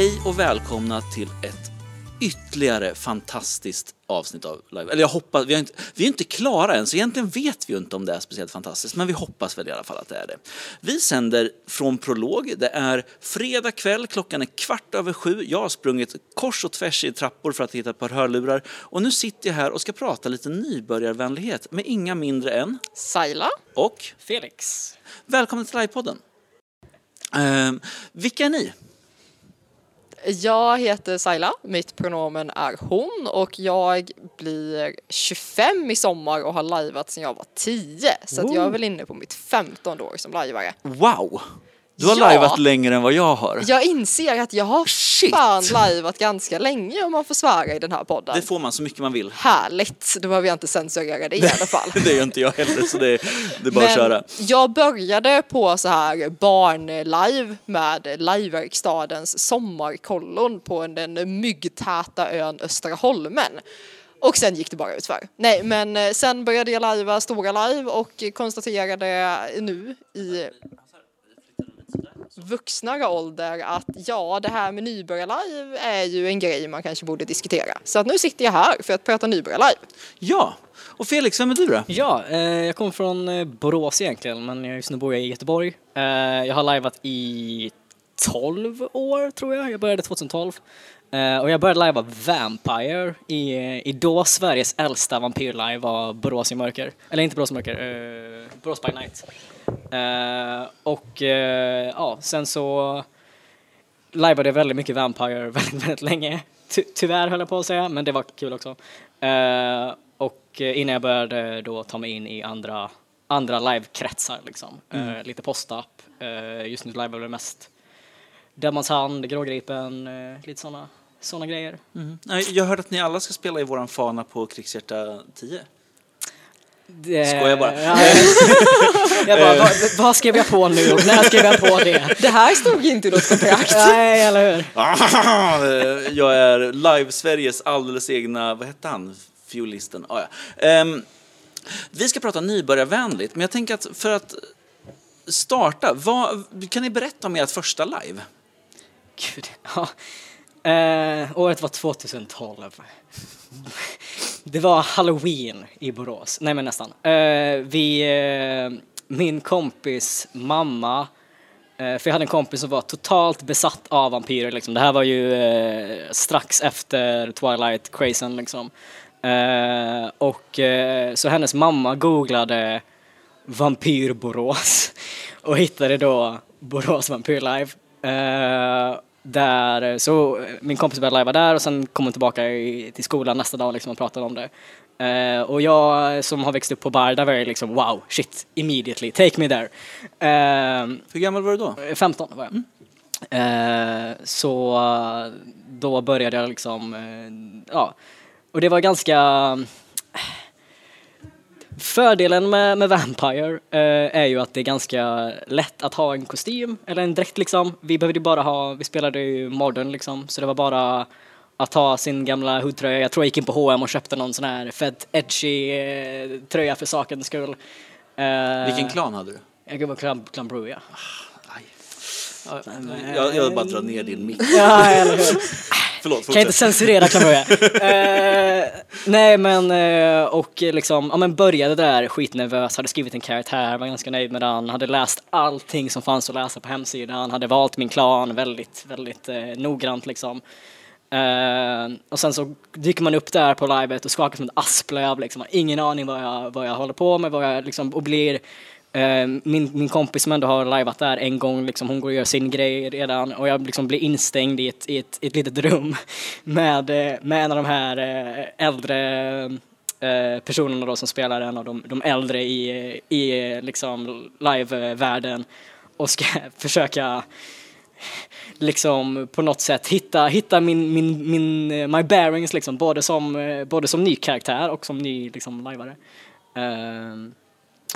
Hej och välkomna till ett ytterligare fantastiskt avsnitt av Live. Eller jag hoppas, vi, har inte, vi är inte klara än så egentligen vet vi ju inte om det är speciellt fantastiskt men vi hoppas väl i alla fall att det är det. Vi sänder från Prolog, det är fredag kväll, klockan är kvart över sju. Jag har sprungit kors och tvärs i trappor för att hitta ett par hörlurar och nu sitter jag här och ska prata lite nybörjarvänlighet med inga mindre än Saila. och Felix. välkommen till Livepodden. Ehm, vilka är ni? Jag heter Saila, mitt pronomen är hon och jag blir 25 i sommar och har lajvat sedan jag var 10. Så jag är väl inne på mitt 15 år som lajvare. Wow! Du har Ja. lajvat längre än vad jag har. Jag inser att jag har Shit. fan lajvat ganska länge om man får svära i den här podden. Det får man så mycket man vill. Härligt, då behöver jag inte censurera det i alla fall. Det gör inte jag heller så det, det är bara att köra. jag började på så här barnlive med Liveverkstadens sommarkollon på den myggtäta ön Östra Holmen. Och sen gick det bara utför. Nej, men sen började jag lajva stora live och konstaterade nu i vuxnare ålder att ja, det här med nybörjarlive är ju en grej man kanske borde diskutera. Så att nu sitter jag här för att prata nybörjarlive. Ja, och Felix, vem är du då? Ja, eh, jag kommer från eh, Borås egentligen, men jag- just nu bor jag i Göteborg. Eh, jag har lajvat i 12 år, tror jag. Jag började 2012. Eh, och jag började lajva Vampire i, i då Sveriges äldsta vampyrlive var Borås i mörker. Eller inte Borås i mörker, eh, Borås by night. Eh, och ja, sen så lajvade jag väldigt mycket Vampire väldigt, väldigt länge. Ty tyvärr höll jag på att säga, men det var kul också. Och innan jag började då ta mig in i andra, andra livekretsar liksom. Eh, lite postapp. Uh, just nu livear jag mest Dömans hand, Grågripen, uh, lite sådana såna grejer. Nej, Jag hörde att ni alla ska spela i våran fana på Krigshjärta 10. Det, Skojar bara. Ja, jag bara, vad, vad skrev jag på nu när skrev jag på det? Det här stod inte i något kontrakt. Nej, eller hur? jag är Live-Sveriges alldeles egna, vad hette han, fiolisten? Ah, ja. Ehm, vi ska prata nybörjarvänligt, men jag tänker att för att starta, vad, kan ni berätta om ert första live? Gud, ja. Eh, året var 2012. Det var halloween i Borås. Nej men nästan. Eh, vi, eh, min kompis mamma, eh, för jag hade en kompis som var totalt besatt av vampyrer liksom. Det här var ju eh, strax efter Twilight-crazen liksom. Eh, och eh, så hennes mamma googlade Vampyr Borås och hittade då Borås Vampyr Live. Eh, Eh, där, så eh, min kompis började lajva där och sen kom hon tillbaka i, till skolan nästa dag liksom och pratade om det. Eh, och jag som har växt upp på bar, där var jag liksom wow, shit, immediately, take me there. Eh, Hur gammal var du då? 15 var jag. Eh, så eh, då började jag liksom, eh, ja, och det var ganska Fördelen med, med Vampire eh, är ju att det är ganska lätt att ha en kostym eller en dräkt liksom. Vi behövde ju bara ha, vi spelade ju modern liksom, så det var bara att ta sin gamla hoodtröja. Jag tror jag gick in på H&M och köpte någon sån här fett edgy eh, tröja för sakens skull. Eh, Vilken klan hade du? Jag var Clan, Clan Brew, ja. Aj. Ja, Jag, jag bara drar ner din mick. ja eller hur? Förlåt, Kan jag inte censurera kan man eh, Nej men eh, och liksom, ja men började där skitnervös, hade skrivit en karaktär, var ganska nöjd med den, hade läst allting som fanns att läsa på hemsidan, hade valt min klan väldigt, väldigt eh, noggrant liksom. Eh, och sen så dyker man upp där på livet och skakar som ett asplöv liksom, har ingen aning vad jag, vad jag håller på med, vad jag liksom, och blir Eh, min, min kompis som ändå har lajvat där en gång, liksom, hon går och gör sin grej redan och jag liksom blir instängd i ett, i ett, i ett litet rum med, eh, med en av de här eh, äldre personerna då som spelar en av de, de äldre i, i liksom live-världen och ska försöka liksom på något sätt hitta, hitta min, min, min, my bearings liksom, både som, både som ny karaktär och som ny liksom lajvare. Ehm,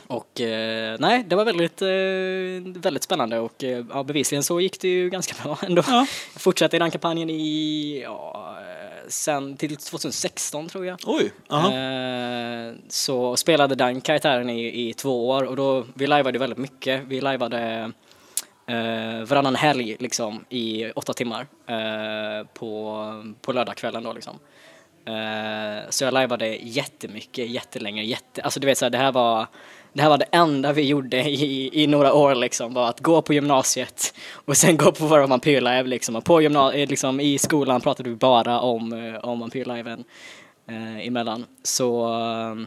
och eh, nej, det var väldigt, eh, väldigt spännande och eh, ja, bevisligen så gick det ju ganska bra ändå. Ja. Jag fortsatte i den kampanjen i, ja, eh, sen till 2016 tror jag. Oj. Eh, så spelade den karaktären i, i två år och då, vi lajvade väldigt mycket. Vi lajvade eh, varannan helg liksom i åtta timmar eh, på, på lördagskvällen då liksom. Så jag lajvade jättemycket, jättelänge, jätte, alltså du vet så här, det här var det här var det enda vi gjorde i, i några år liksom, var att gå på gymnasiet och sen gå på våra vampyrlive liksom. Och på gymnasiet, eh, liksom, i skolan pratade vi bara om, eh, om vampyrliven eh, emellan. Så, eh,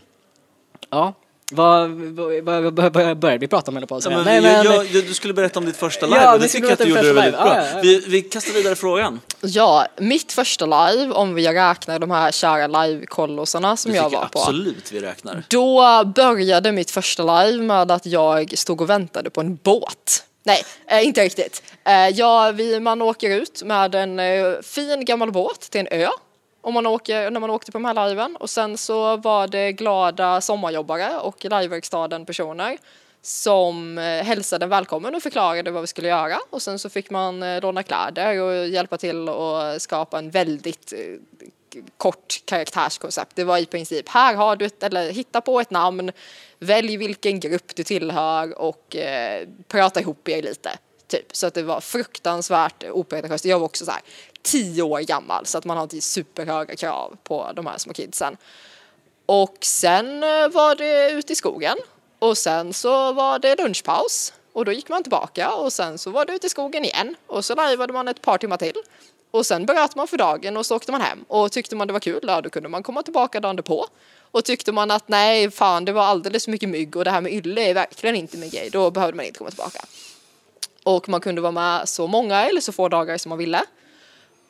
ja. Vad, vad, vad, vad, vad började vi prata om eller på Ja, men, Nej, jag, men- jag, du skulle berätta om ditt första live Ja, och det tycker jag att du gjorde om väldigt första bra. live. Ja, ja, ja. Vi, vi kastar vidare frågan. Ja, mitt första live, om vi räknar de här kära live-kollosarna som Det jag var jag på. absolut vi räknar. Då började mitt första live med att jag stod och väntade på en båt. Nej, eh, inte riktigt. Eh, ja, vi, man åker ut med en eh, fin gammal båt till en ö. Om man åker, när man åkte på de här liven. Och sen så var det glada sommarjobbare och liveverkstaden personer som eh, hälsade välkommen och förklarade vad vi skulle göra. Och sen så fick man eh, låna kläder och hjälpa till att skapa en väldigt eh, kort karaktärskoncept. Det var i princip, här har du ett, eller hitta på ett namn, välj vilken grupp du tillhör och eh, prata ihop er lite. Typ. Så att det var fruktansvärt opretentiöst. Jag var också så här tio år gammal så att man har inte superhöga krav på de här små kidsen. Och sen eh, var det ute i skogen och sen så var det lunchpaus och då gick man tillbaka och sen så var det ute i skogen igen och så lajvade man ett par timmar till. Och sen bröt man för dagen och så åkte man hem och tyckte man det var kul, ja då kunde man komma tillbaka dagen på. Och tyckte man att nej, fan det var alldeles för mycket mygg och det här med ylle är verkligen inte min grej, då behövde man inte komma tillbaka. Och man kunde vara med så många eller så få dagar som man ville.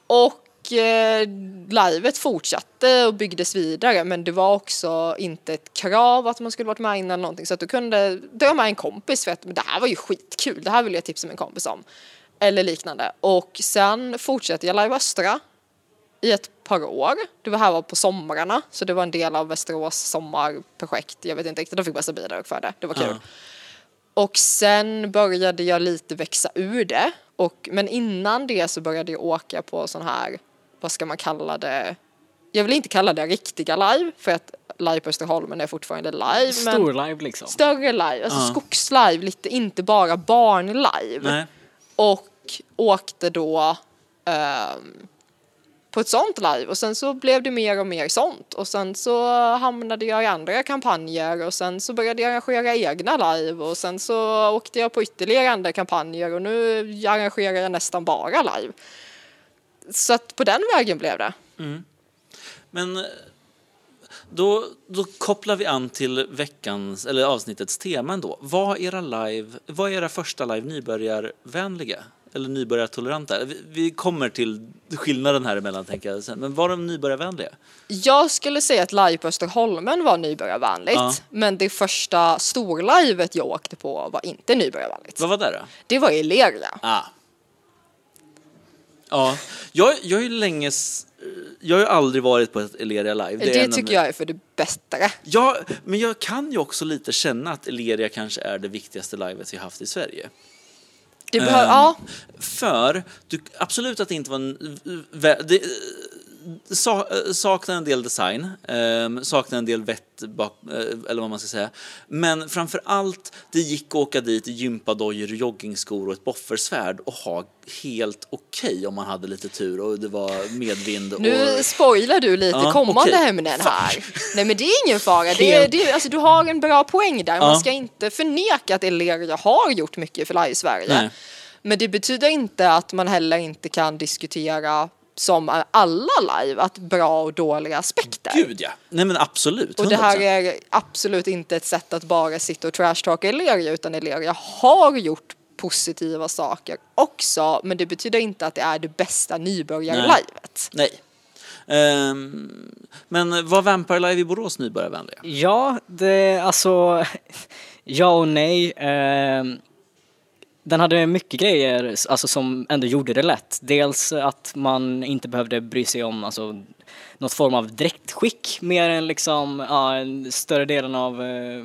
Och eh, livet fortsatte och byggdes vidare men det var också inte ett krav att man skulle varit med innan eller någonting så att du kunde dra med en kompis för att men det här var ju skitkul, det här vill jag tipsa min kompis om. Eller liknande. Och sen fortsatte jag Live Östra i ett par år. Det var här var på somrarna så det var en del av Västerås sommarprojekt. Jag vet inte riktigt, de fick massa bidrag för det. Det var kul. Ja. Och sen började jag lite växa ur det. Och, men innan det så började jag åka på sån här, vad ska man kalla det? Jag vill inte kalla det riktiga live för att live på Österholmen är fortfarande live. men Stor live liksom. Större live, alltså Ja. skogslive, lite, inte bara barnlive. Och åkte då ehm, på ett sånt live och sen så blev det mer och mer sånt och sen så hamnade jag i andra kampanjer och sen så började jag arrangera egna live och sen så åkte jag på ytterligare andra kampanjer och nu arrangerar jag nästan bara live. Så att på den vägen blev det. Mm. Men eh, då, då kopplar vi an till veckans, eller avsnittets tema ändå. Vad är era live, vad är era första live nybörjarvänliga? Eller nybörjartoleranta? Vi, vi kommer till skillnaden här emellan tänker jag sen. Men var de nybörjarvänliga? Jag skulle säga att live på Österholmen var nybörjarvänligt Ja. men det första storlivet jag åkte på var inte nybörjarvänligt. Vad var det då? Det var Ileria. Ah. Ja, jag, jag har ju länge... Jag har ju aldrig varit på ett Eleria live. Det, av tycker jag är för det bättre. Ja, men jag kan ju också lite känna att Eleria kanske är det viktigaste livet vi haft i Sverige. Det behöver, um, ja, ehm, För, du, absolut att det inte var en... Det, saknar en del design, um, saknar en del vett eh, eller vad man ska säga. Men framför allt, det gick att åka dit i gympadojor, joggingskor och ett boffersvärd och ha helt okej om man hade lite tur och det var medvind. Och, nu spoilar du lite Ja, kommande okej. ämnen här. Nej men det är ingen fara, det, är- det, är- alltså, du har en bra poäng där. Ja. Man ska inte förneka att Ileria har gjort mycket för Live Sverige. Nej. Men det betyder inte att man heller inte kan diskutera som alla live, att bra och dåliga aspekter. Gud ja! Nej men absolut, Och det här 100%. är absolut inte ett sätt att bara sitta och trashtalka Ileria utan Ileria har gjort positiva saker också men det betyder inte att det är det bästa nybörjarlivet. Nej. Ehm, men var Vampire Live i Borås nybörjarvänliga? Ja, det alltså ja och nej. Ehm, den hade mycket grejer alltså, som ändå gjorde det lätt. Dels att man inte behövde bry sig om alltså, något form av dräktskick mer än liksom ja, en större delen av eh,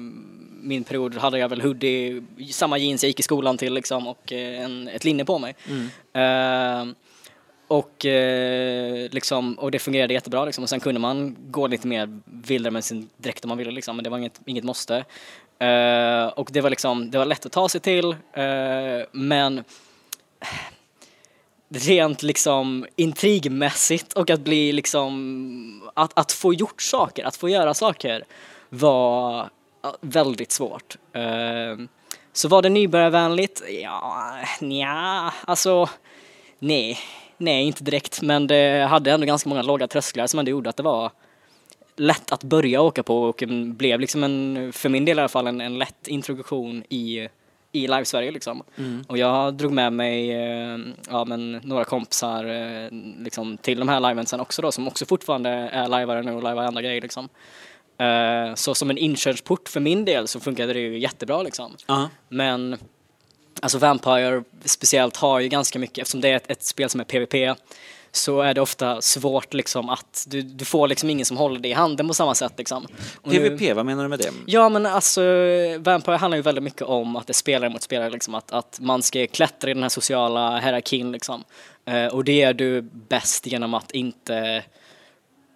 min period hade jag väl hoodie, samma jeans jag gick i skolan till liksom och eh, en, ett linne på mig. Ehm, och, eh, liksom, och det fungerade jättebra liksom. och sen kunde man gå lite mer vildare med sin dräkt om man ville liksom, men det var inget, inget måste. Uh, och det var liksom, det var lätt att ta sig till uh, men rent liksom intrigmässigt och att bli liksom, att, att få gjort saker, att få göra saker var väldigt svårt. Uh, så var det nybörjarvänligt? Ja, nja, alltså nej, nej inte direkt men det hade ändå ganska många låga trösklar som ändå gjorde att det var lätt att börja åka på och blev liksom en, för min del i alla fall, en, en lätt introduktion i i Live-Sverige liksom. Mm. Och jag drog med mig eh, ja, men några kompisar eh, liksom, till de här liveentsen också då som också fortfarande är lajvare nu och lajvar andra grejer liksom. Eh, så som en inkörsport för min del så funkade det ju jättebra liksom. Ja. Men alltså Vampire speciellt har ju ganska mycket, eftersom det är ett, ett spel som är PVP så är det ofta svårt liksom att du, du får liksom ingen som håller dig i handen på samma sätt liksom. Och nu- PVP, vad menar du med det? Ja men alltså Vampire handlar ju väldigt mycket om att det är spelare mot spelare liksom, att, att man ska klättra i den här sociala hierarkin liksom. Eh, och det är du bäst genom att inte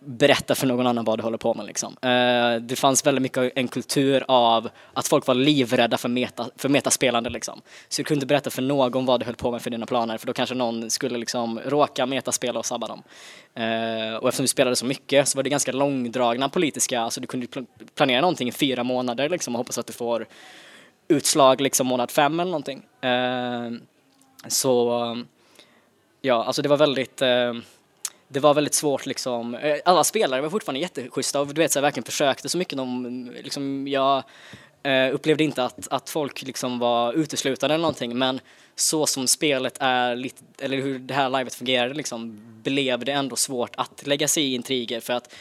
berätta för någon annan vad du håller på med liksom. Eh, det fanns väldigt mycket en kultur av att folk var livrädda för, meta, för metaspelande liksom. Så du kunde inte berätta för någon vad du höll på med för dina planer för då kanske någon skulle liksom råka metaspela och sabba dem. Eh, och eftersom vi spelade så mycket så var det ganska långdragna politiska, alltså du kunde pl- planera någonting i fyra månader liksom och hoppas att du får utslag liksom månad fem eller någonting. Eh, så ja, alltså det var väldigt eh, det var väldigt svårt liksom, eh, alla spelare var fortfarande jätteschyssta och du vet så jag verkligen försökte så mycket de, liksom jag eh, upplevde inte att, att folk liksom var uteslutande eller någonting men så som spelet är, lite, eller hur det här livet fungerade liksom, blev det ändå svårt att lägga sig i intriger för att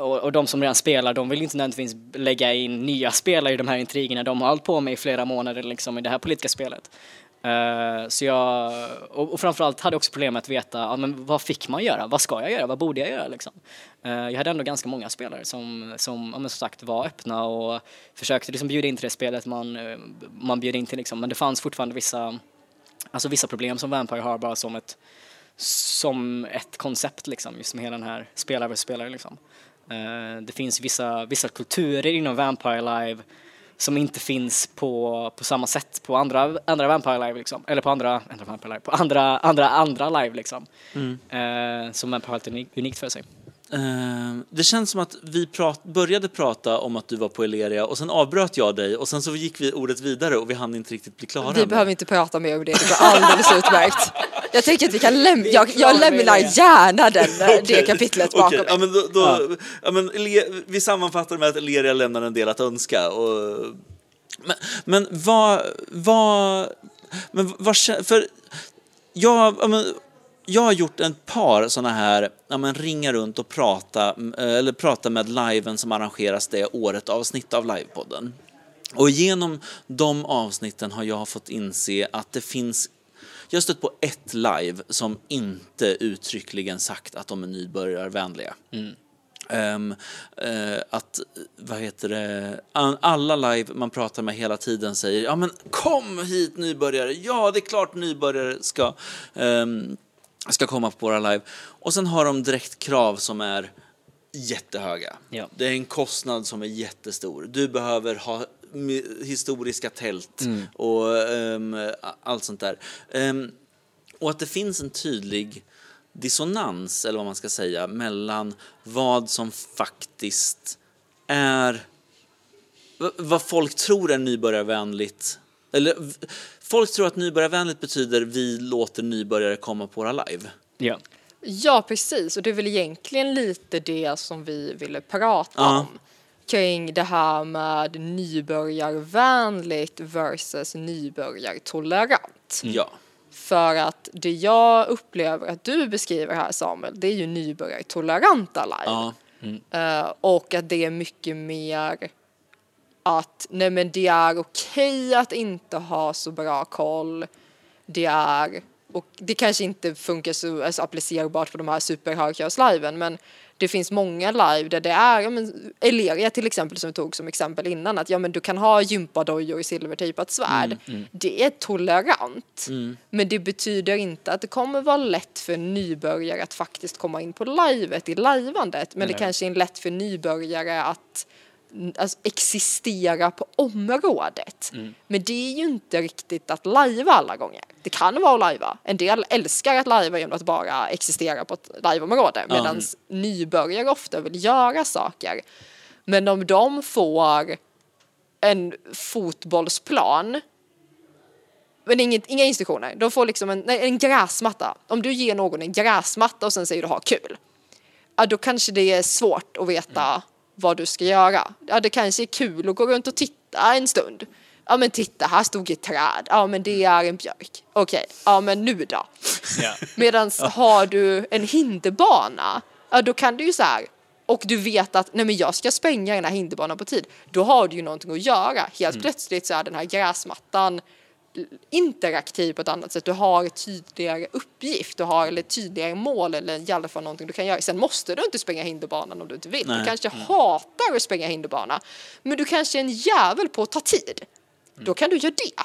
och, och de som redan spelar, de vill inte nödvändigtvis lägga in nya spelare i de här intrigerna. De har hållit på med i flera månader liksom i det här politiska spelet. Uh, så jag, och, och framförallt hade jag också problem med att veta, ja, men vad fick man göra? Vad ska jag göra? Vad borde jag göra liksom? Uh, jag hade ändå ganska många spelare som, som, ja, men som sagt var öppna och försökte liksom bjuda in till det spelet man, eh, man bjöd in till liksom. Men det fanns fortfarande vissa, alltså vissa problem som Vampire har bara som ett, som ett koncept liksom, just med hela den här spelare för spelare liksom. Uh, det finns vissa, vissa kulturer inom Vampire Live som inte finns på, på samma sätt på andra, andra Vampire Live liksom. Eller på andra, andra Vampire Live, på andra, andra, andra live liksom. Eh, som Vampire har lite unikt, unikt för sig. Eh, det känns som att vi prat, började prata om att du var på Eleria och sen avbröt jag dig och sen så gick vi ordet vidare och vi hann inte riktigt bli klara. Vi behöver inte prata mer om det, det går alldeles utmärkt. Jag tänker att vi kan lämna, jag, jag lämnar gärna den, det kapitlet bakom Okej, ja, men då, då, ja. men Ele- vi sammanfattar med att Eleria lämnar en del att önska. Och, men, men vad, vad, men vad, för jag, ja, men, jag har gjort ett par sådana här, ja, men, ringa runt och prata, eh, eller prata med liven som arrangeras det året avsnitt av livepodden. Och genom de avsnitten har jag fått inse att det finns jag har stött på ett live som inte uttryckligen sagt att de är nybörjarvänliga. Ehm, eh, att, vad heter det, alla live man pratar med hela tiden säger ja men kom hit nybörjare, ja det är klart nybörjare ska, ehm, ska komma på våra live. Och sen har de direkt krav som är jättehöga. Ja. Det är en kostnad som är jättestor. Du behöver ha historiska tält och ehm, a- allt sånt där. Ehm, och att det finns en tydlig dissonans, eller vad man ska säga, mellan vad som faktiskt är... Vad folk tror är nybörjarvänligt. Eller folk tror att nybörjarvänligt betyder vi låter nybörjare komma på våra live. Ja. Ja, precis. Och det är väl egentligen lite det som vi ville prata Ja. om. Kring det här med nybörjarvänligt versus nybörjartolerant. Ja. För att det jag upplever att du beskriver här Samuel, det är ju nybörjartoleranta live. ja. Eh, och att det är mycket mer att nej men det är okej att inte ha så bra koll. Det är och det kanske inte funkar så alltså, applicerbart på de här superhögkörs-liven men det finns många live där det är, ja, men, Eleria till exempel som vi tog som exempel innan, att ja men du kan ha gympadojor i silvertejpat svärd. Det är tolerant. Men det betyder inte att det kommer vara lätt för nybörjare att faktiskt komma in på livet i livandet. Men det kanske är lätt för nybörjare att alltså, existera på området. Men det är ju inte riktigt att lajva alla gånger. Det kan vara att lajva. En del älskar att lajva genom att bara existera på ett liveområde medan nybörjare ofta vill göra saker. Men om de får en fotbollsplan men inget, inga instruktioner. De får liksom en, en gräsmatta. Om du ger någon en gräsmatta och sen säger du ha kul. Ja, då kanske det är svårt att veta vad du ska göra. Ja, det kanske är kul att gå runt och titta en stund. Ja, men titta, här stod ett träd. Ja, men det är en björk. Okej, ja, men nu då? Ja. Medan har du en hinderbana, ja då kan du ju så här, och du vet att nej men jag ska spränga den här hinderbanan på tid, då har du ju någonting att göra. Helt plötsligt så är den här gräsmattan interaktiv på ett annat sätt. Du har ett tydligare uppgift, du har tydligare mål eller i alla fall någonting du kan göra. Sen måste du inte springa hinderbanan om du inte vill. Nej. Du kanske hatar att springa hinderbana, men du kanske är en jävel på att ta tid. Då kan du göra det.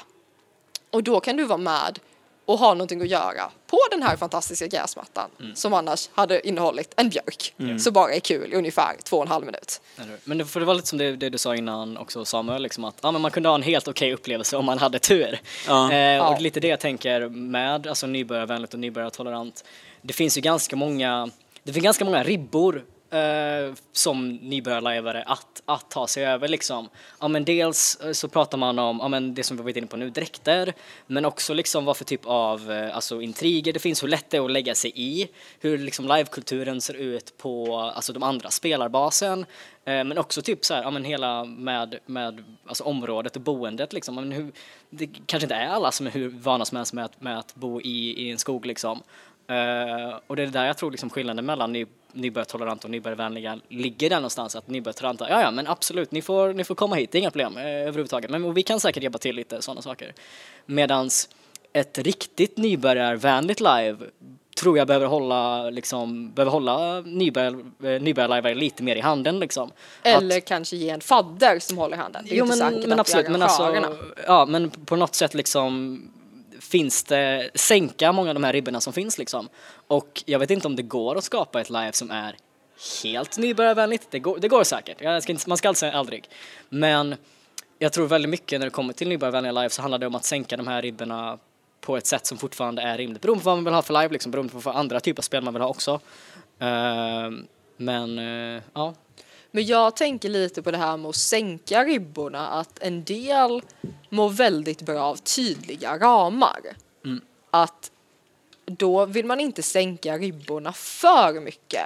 Och då kan du vara med och ha någonting att göra på den här fantastiska gräsmattan som annars hade innehållit en björk. Så bara är kul i ungefär två och en halv minut. Men det, för det var lite som det, det du sa innan också Samuel, liksom att ja, men man kunde ha en helt okej upplevelse om man hade tur. Ja. Eh, och Ja. är lite det jag tänker med alltså, nybörjarvänligt och nybörjartolerant. Det finns ju ganska många, det finns ganska många ribbor eh, som nybörjarlajvare att, att ta sig över liksom. Ja men dels eh, så pratar man om, ja men det som vi varit inne på nu, dräkter, men också liksom vad för typ av eh, alltså intriger det finns, hur lätt det är att lägga sig i, hur liksom livekulturen ser ut på alltså de andra spelarbasen, eh, men också typ så här, ja men hela med, med alltså området och boendet liksom. Ja, Men hur, det kanske inte är alla som är hur vana som helst med att, med att bo i, i en skog liksom. Eh, och det är där jag tror liksom skillnaden mellan ny, nybörjartoleranta och nybörjarvänliga ligger där någonstans. Att nybörjartoleranta, ja ja men absolut, ni får, ni får komma hit, det är inga problem eh, överhuvudtaget. Men vi kan säkert hjälpa till lite sådana saker. Medans ett riktigt nybörjarvänligt live tror jag behöver hålla, liksom, behöver hålla nybörjar, eh, nybörjarlajvare lite mer i handen liksom. Eller Att- kanske ge en fadder som håller handen. Det är Jo men, men absolut, men alltså, ja men på något sätt liksom finns det, sänka många av de här ribborna som finns liksom. Och jag vet inte om det går att skapa ett live som är helt nybörjarvänligt, det går, det går säkert, jag ska inte, man ska alltså säga aldrig. Men jag tror väldigt mycket när det kommer till nybörjarvänliga live så handlar det om att sänka de här ribborna på ett sätt som fortfarande är rimligt. Beroende på vad man vill ha för live, liksom, beroende på vad andra typer av spel man vill ha också. Uh, men uh, ja, men jag tänker lite på det här med att sänka ribborna, att en del mår väldigt bra av tydliga ramar. Att då vill man inte sänka ribborna för mycket.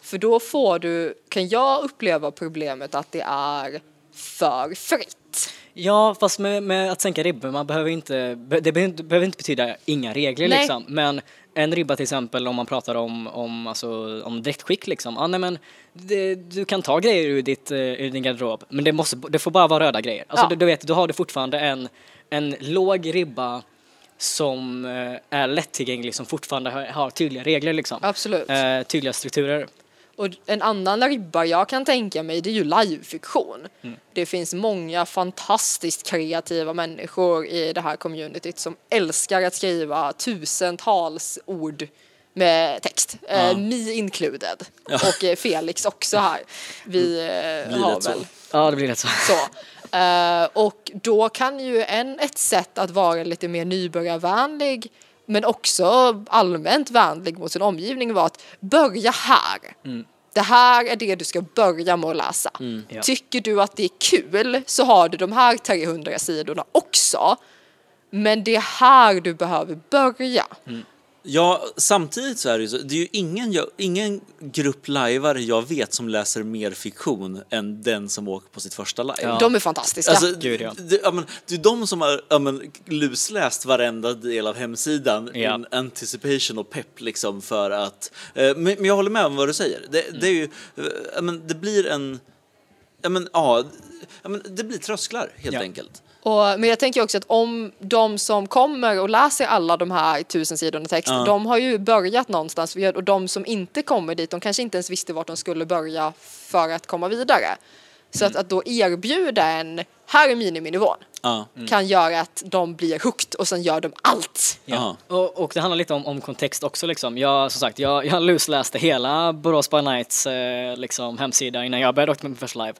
För då får du, kan jag uppleva problemet att det är för fritt. Ja, fast med, med att sänka ribbor, man behöver inte, det behöver inte, behöver inte betyda inga regler Nej. liksom. Men en ribba till exempel om man pratar om, om, alltså, om dräktskick liksom. Ja, nej, men det, du kan ta grejer ur, ditt, eh, ur din garderob, men det, måste, det får bara vara röda grejer. Alltså, Ja. du, du vet, då har du fortfarande en, en låg ribba som eh, är lättillgänglig, som fortfarande har, har tydliga regler liksom. Absolut. Eh, tydliga strukturer. Och en annan ribba jag kan tänka mig det är ju livefiktion. Det finns många fantastiskt kreativa människor i det här communityt som älskar att skriva tusentals ord med text. Eh, me included. Och eh, Felix också här. Vi eh, Blir har väl Ja, det blir rätt så. så. Eh, och då kan ju en, ett sätt att vara lite mer nybörjarvänlig men också allmänt vänlig mot sin omgivning vara att börja här. Det här är det du ska börja med att läsa. Ja. Tycker du att det är kul så har du de här 300 sidorna också. Men det är här du behöver börja. Ja, samtidigt så är det ju så, det är ju ingen, jag, ingen grupp lajvare jag vet som läser mer fiktion än den som åker på sitt första live. Ja. De är fantastiska. Alltså, Gud, ja. det, ja, men, det är de som har ja, men, lusläst varenda del av hemsidan Ja. in anticipation och pepp liksom för att... Eh, men, men jag håller med om vad du säger. Det, det är ju... Eh, ja, men, det blir en... Ja, men, ja, ja, men, det blir trösklar helt Ja. enkelt. Och, men jag tänker också att om de som kommer och läser alla de här tusen sidorna text, Ja. de har ju börjat någonstans och de som inte kommer dit, de kanske inte ens visste vart de skulle börja för att komma vidare. Så att, att då erbjuda en, här är miniminivån, Ja. kan göra att de blir hooked och sen gör de allt. Ja. Och, och det handlar lite om, om kontext också liksom. Jag, som sagt, jag, jag lusläste hela Borås by Nights eh, liksom, hemsida innan jag började åka med min första live.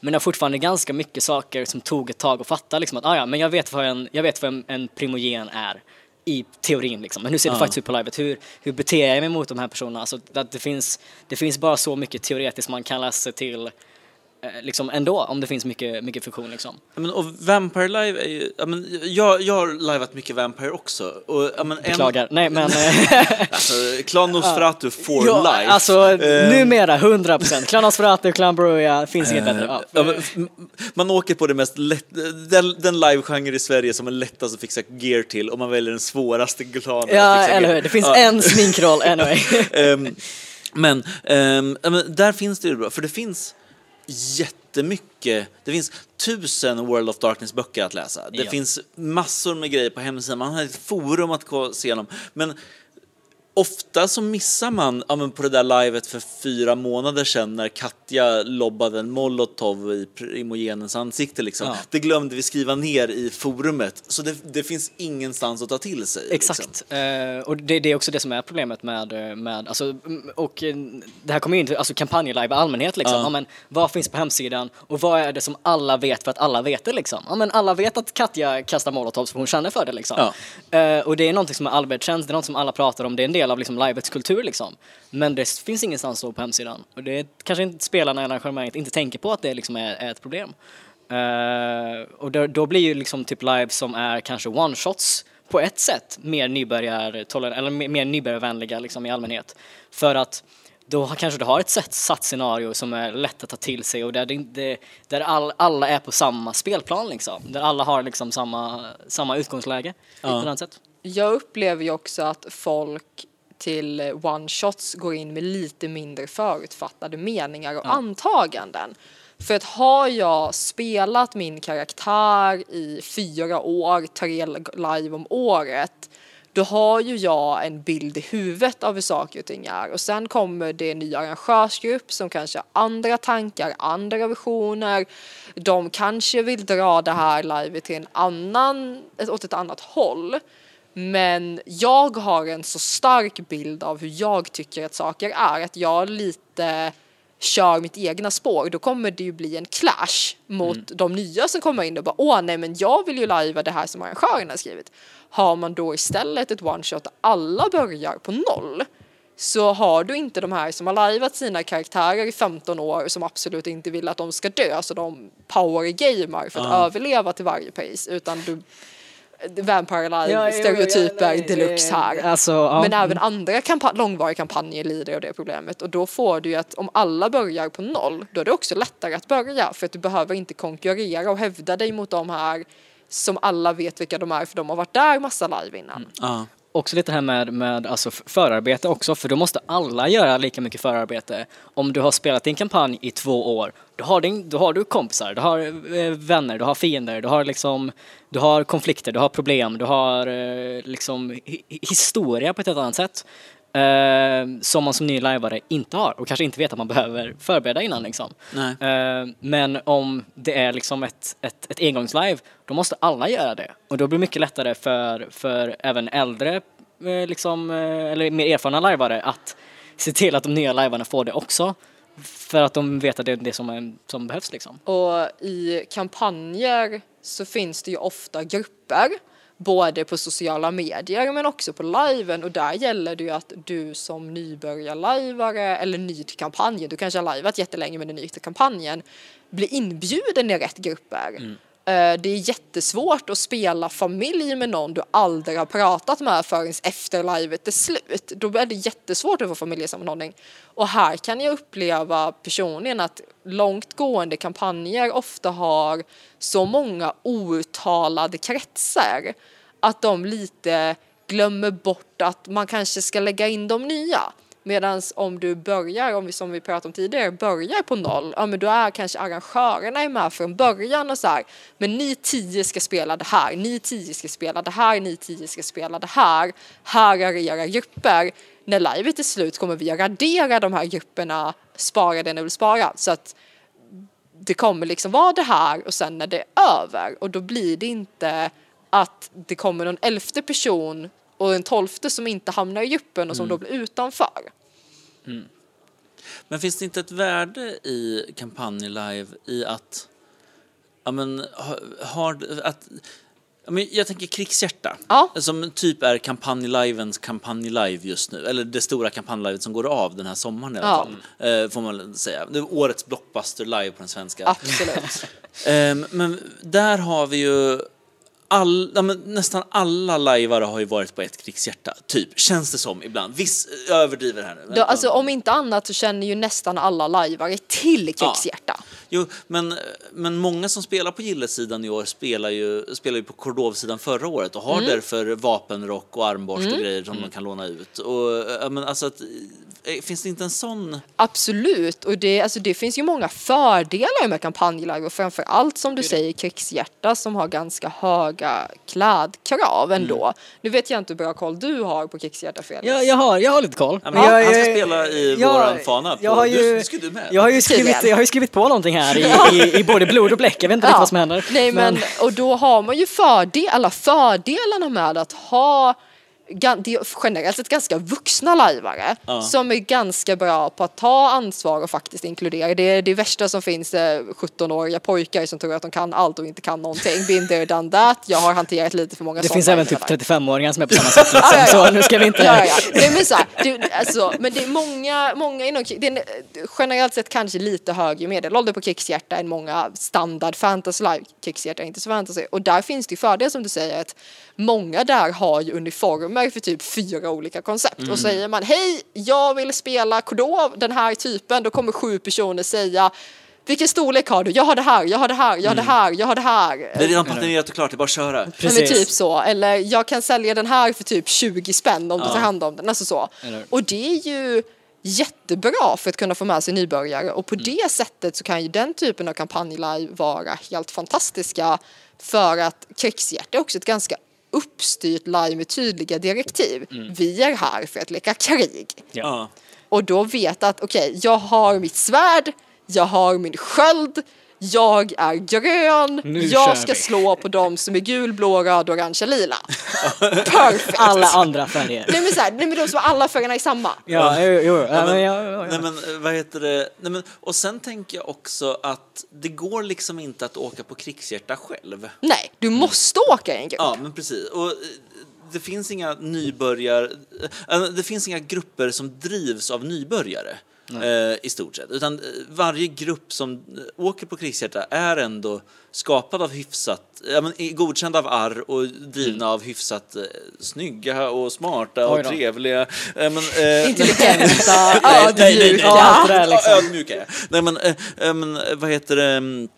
Men det är fortfarande ganska mycket saker som tog ett tag att fatta liksom att ah, ja, men jag vet vad en, jag vet vad en, en primogen är i teorin liksom. Men hur ser det faktiskt ut på livet? Hur, hur beter jag mig mot de här personerna? Alltså, att det, finns, det finns bara så mycket teoretiskt man kan läsa sig till liksom ändå om det finns mycket, mycket funktion liksom. Ja, men, och Vampire Live är ju, ja, men, jag, jag har liveat mycket Vampire också. Och, ja, men, en, Beklagar. Nej men eh, Alltså, Clan Nosferatu for ja, life. alltså Eh, numera 100%. Clan Nosferatu, Clan Bruja, finns inget bättre. Ja. Men, man åker på det mest lätt, den, den livegenre i Sverige som är lättast att fixa gear till och man väljer den svåraste klanen Ja, eller hur. Det finns en sminkroll anyway. Ehm, men, men där finns det ju bra, för det finns jättemycket, det finns tusen World of Darkness-böcker att läsa. Det Ja. finns massor med grejer på hemsidan, man har ett forum att se igenom. Men ofta så missar man ja, men på det där livet för fyra månader sedan när Katja lobbade en molotov i primogenens ansikte. Liksom. Ja. Det glömde vi skriva ner i forumet, så det, det finns ingenstans att ta till sig. liksom. Exakt. Eh, och det, det är också det som är problemet med, eh, med alltså, mm, och eh, det här kommer in till alltså, kampanjlive i allmänhet liksom. Ja. Ja. men, vad finns på hemsidan och vad är det som alla vet för att alla vet det liksom? Ja, men alla vet att Katja kastar molotovs för hon känner för det liksom. Eh, och det är någonting som är allmänt känt, det är något som alla pratar om, det är en del av liksom, livets kultur liksom. Men det finns ingenstans så på hemsidan. Och det är kanske inte spelarna i arrangemanget inte tänker på att det liksom är, är ett problem. Eh, och då, då blir ju liksom typ live som är kanske one-shots på ett sätt mer nybörjar eller mer, mer nybörjarvänliga liksom i allmänhet. För att då kanske du har ett sätt, satt scenario som är lätt att ta till sig och där, det, där all, alla är på samma spelplan liksom. Där alla har liksom samma, samma utgångsläge på annat sätt. Jag upplever ju också att folk till one-shots går in med lite mindre förutfattade meningar och antaganden. För att har jag spelat min karaktär i fyra år, tre live om året, då har ju jag en bild i huvudet av hur saker och ting är. Och sen kommer det en ny arrangörsgrupp som kanske har andra tankar, andra visioner. De kanske vill dra det här livet till en annan, åt ett annat håll. Men jag har en så stark bild av hur jag tycker att saker är att jag lite kör mitt egna spår, då kommer det ju bli en clash mot de nya som kommer in och bara åh nej men jag vill ju lajva det här som arrangören har skrivit. Har man då istället ett one shot där alla börjar på noll så har du inte de här som har lajvat sina karaktärer i 15 år som absolut inte vill att de ska dö så de power-gamar för att överleva till varje pris utan du Vampire Live stereotyper deluxe här. Alltså, ja. Men även andra kampa- långvariga kampanjer lider av det problemet och då får du ju att om alla börjar på noll då är det också lättare att börja för att du behöver inte konkurrera och hävda dig mot de här som alla vet vilka de är för de har varit där massa live innan. Ja också lite här med, med alltså förarbete också, för då måste alla göra lika mycket förarbete. Om du har spelat din kampanj i två år, då har, din, då har du kompisar, du har eh, vänner, du har fiender, du har liksom, du har konflikter, du har problem, du har eh, liksom historia på ett helt annat sätt. Eh, som man som ny lajvare inte har och kanske inte vet att man behöver förbereda innan liksom. Nej. Eh, men om det är liksom ett, ett, ett engångslive, då måste alla göra det. Och då blir det mycket lättare för, för även äldre, eh, liksom, eh, eller mer erfarna lajvare att se till att de nya lajvarna får det också. För att de vet att det är det som, är, som behövs liksom. Och i kampanjer så finns det ju ofta grupper både på sociala medier men också på liven och där gäller det ju att du som nybörjarlajvare eller ny till kampanjen, du kanske har lajvat jättelänge men är ny till kampanjen, blir inbjuden i rätt grupper. Mm. Eh, det är jättesvårt att spela familj med någon du aldrig har pratat med förrän efter livet är slut. Då är det jättesvårt att få familjesammanhållning. Och här kan jag uppleva personligen att långtgående kampanjer ofta har så många outtalade kretsar att de lite glömmer bort att man kanske ska lägga in de nya. Medan om du börjar, om vi, som vi pratade om tidigare, börjar på noll, ja men då är kanske arrangörerna är med från början och så här, men ni tio ska spela det här, ni tio ska spela det här, ni tio ska spela det här, här är era grupper. När livet är slut kommer vi att radera de här grupperna, spara det ni vill spara. Så att det kommer liksom vara det här och sen när det är över och då blir det inte att det kommer någon elfte person och en tolfte som inte hamnar i gruppen och som då blir utanför. Men finns det inte ett värde i kampanj live i att, ja men, ha- har, att, ja men jag tänker krigshjärta, Ja. som typ är kampanj-livens kampanj-live just nu, eller det stora kampanj-livet som går av den här sommaren i alla Ja. fall, eh, får man säga. Det årets blockbuster live på den svenska. Absolut. Ehm, men där har vi ju all, ja, nästan alla lajvare har ju varit på ett krigshjärta, typ, känns det som ibland. Viss, jag överdriver här nu. Då, alltså, om inte annat så känner ju nästan alla lajvare till krigshjärta. Jo, men, men många som spelar på gillesidan i år spelar ju, spelar ju på Cordov-sidan förra året och har Mm. därför vapenrock och armborst och grejer som de kan låna ut. Och, ja, men alltså att, eh, finns det inte en sån... Absolut, och det, alltså, det finns ju många fördelar med kampanjlive och framför allt som du säger krigshjärta som har ganska höga klädkrav ändå. Mm. Nu vet jag inte hur bra koll du har på krigshjärta Felix. Jag, jag, har, jag har lite koll. Ja, men han jag, ska spela i jag- våran fana. På, jag har ju, du, ska du med? Jag har ju skrivit, jag har ju skrivit på någonting här i, i, i både blod och bläck. Jag vet inte riktigt vad som händer. Nej men, och då har man ju fördel, alla fördelarna med att ha det är generellt sett ganska vuxna lajvare Ja. som är ganska bra på att ta ansvar och faktiskt inkludera. Det är det värsta som finns är 17-åriga pojkar som tror att de kan allt och inte kan någonting. Been there, done that. Jag har hanterat lite för många Det finns även typ där. 35-åringar som är på samma sätt. Liksom. Ja, ja, ja. Så nu ska vi inte... Ja, ja. Nej, men, så här, det, alltså, men det är många, många inom det är eh, generellt sett kanske lite högre medelålder på krigshjärta än många standard fantasy live. Krigshjärta är inte så fantasy. Och där finns det ju fördel som du säger att många där har ju uniformer för typ fyra olika koncept. Och säger man hej, jag vill spela Kodov, den här typen, då kommer sju personer säga vilken storlek har du? Jag har det här, jag har det här, jag har det här, jag har det här. Det är redan patenterat och klart, det är bara att köra. Ja, men Precis. typ så. Eller jag kan sälja den här för typ 20 spänn om du tar hand om den. Alltså så. Eller- Och det är ju jättebra för att kunna få med sig nybörjare och på Mm. det sättet så kan ju den typen av kampanjlive vara helt fantastiska för att krigshjärta är också ett ganska uppstyrt live med tydliga direktiv. Mm. Vi är här för att leka krig. Ja. Och då vet att okej, jag har mitt svärd, jag har min sköld, jag är grön, Nu jag ska vi. slå på dem som är gul, blå, röd, orange, lila. Perfekt! Alla andra färger. Nej men såhär, nej men de som har alla färgerna är samma. Ja, jo, jo. Ja, men- ja, ja, Nej men eh, vad heter det? Nej, men, och sen tänker jag också att det går liksom inte att åka på krigshjärta själv. Nej, du måste åka i en grupp. Ja, men precis. Och eh, det finns inga nybörjar... eh, Det finns inga grupper som drivs av nybörjare. Eh, I stort sett. Utan eh, varje grupp som eh, åker på krigshjärta är ändå skapad av hyfsat, ja, men, godkänd av arr och drivna av hyfsat eh, snygga och smarta och trevliga. Eh, men, eh, Intelligenta, ödmjuka. Liksom. Ja, ödmjuka ja. Nej men, eh, eh, men vad heter det?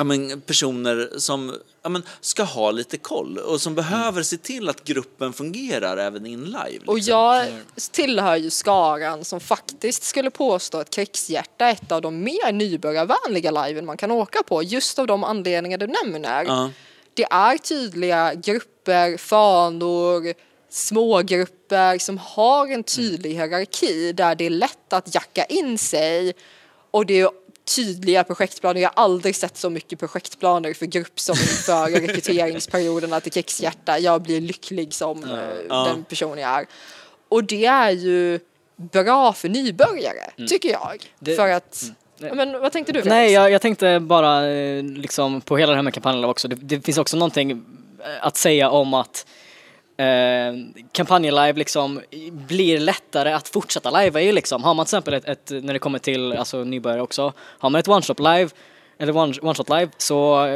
Mm, Ja, men personer som ja, men, ska ha lite koll och som behöver se till att gruppen fungerar även in live. Och liksom. jag tillhör ju skaran som faktiskt skulle påstå att krigshjärta är ett av de mer nybörjarvänliga liven man kan åka på, just av de anledningar du nämner. Ja. Det är tydliga grupper, fanor, smågrupper som har en tydlig hierarki där det är lätt att jacka in sig och det är tydliga projektplaner. Jag har aldrig sett så mycket projektplaner för grupp som inför rekryteringsperioderna till krigshjärta. Jag blir lycklig som eh, Ja. den person jag är. Och det är ju bra för nybörjare, tycker jag. Det- för att, Ja, men vad tänkte du? Felix? Nej, jag, jag tänkte bara eh, liksom på hela det här med kampanjen också. Det, det finns också någonting eh, att säga om att eh, kampanjen live liksom blir lättare att fortsätta live i liksom. Har man till exempel ett, ett när det kommer till alltså nybörjare också, har man ett one shot live eller one, one shot live så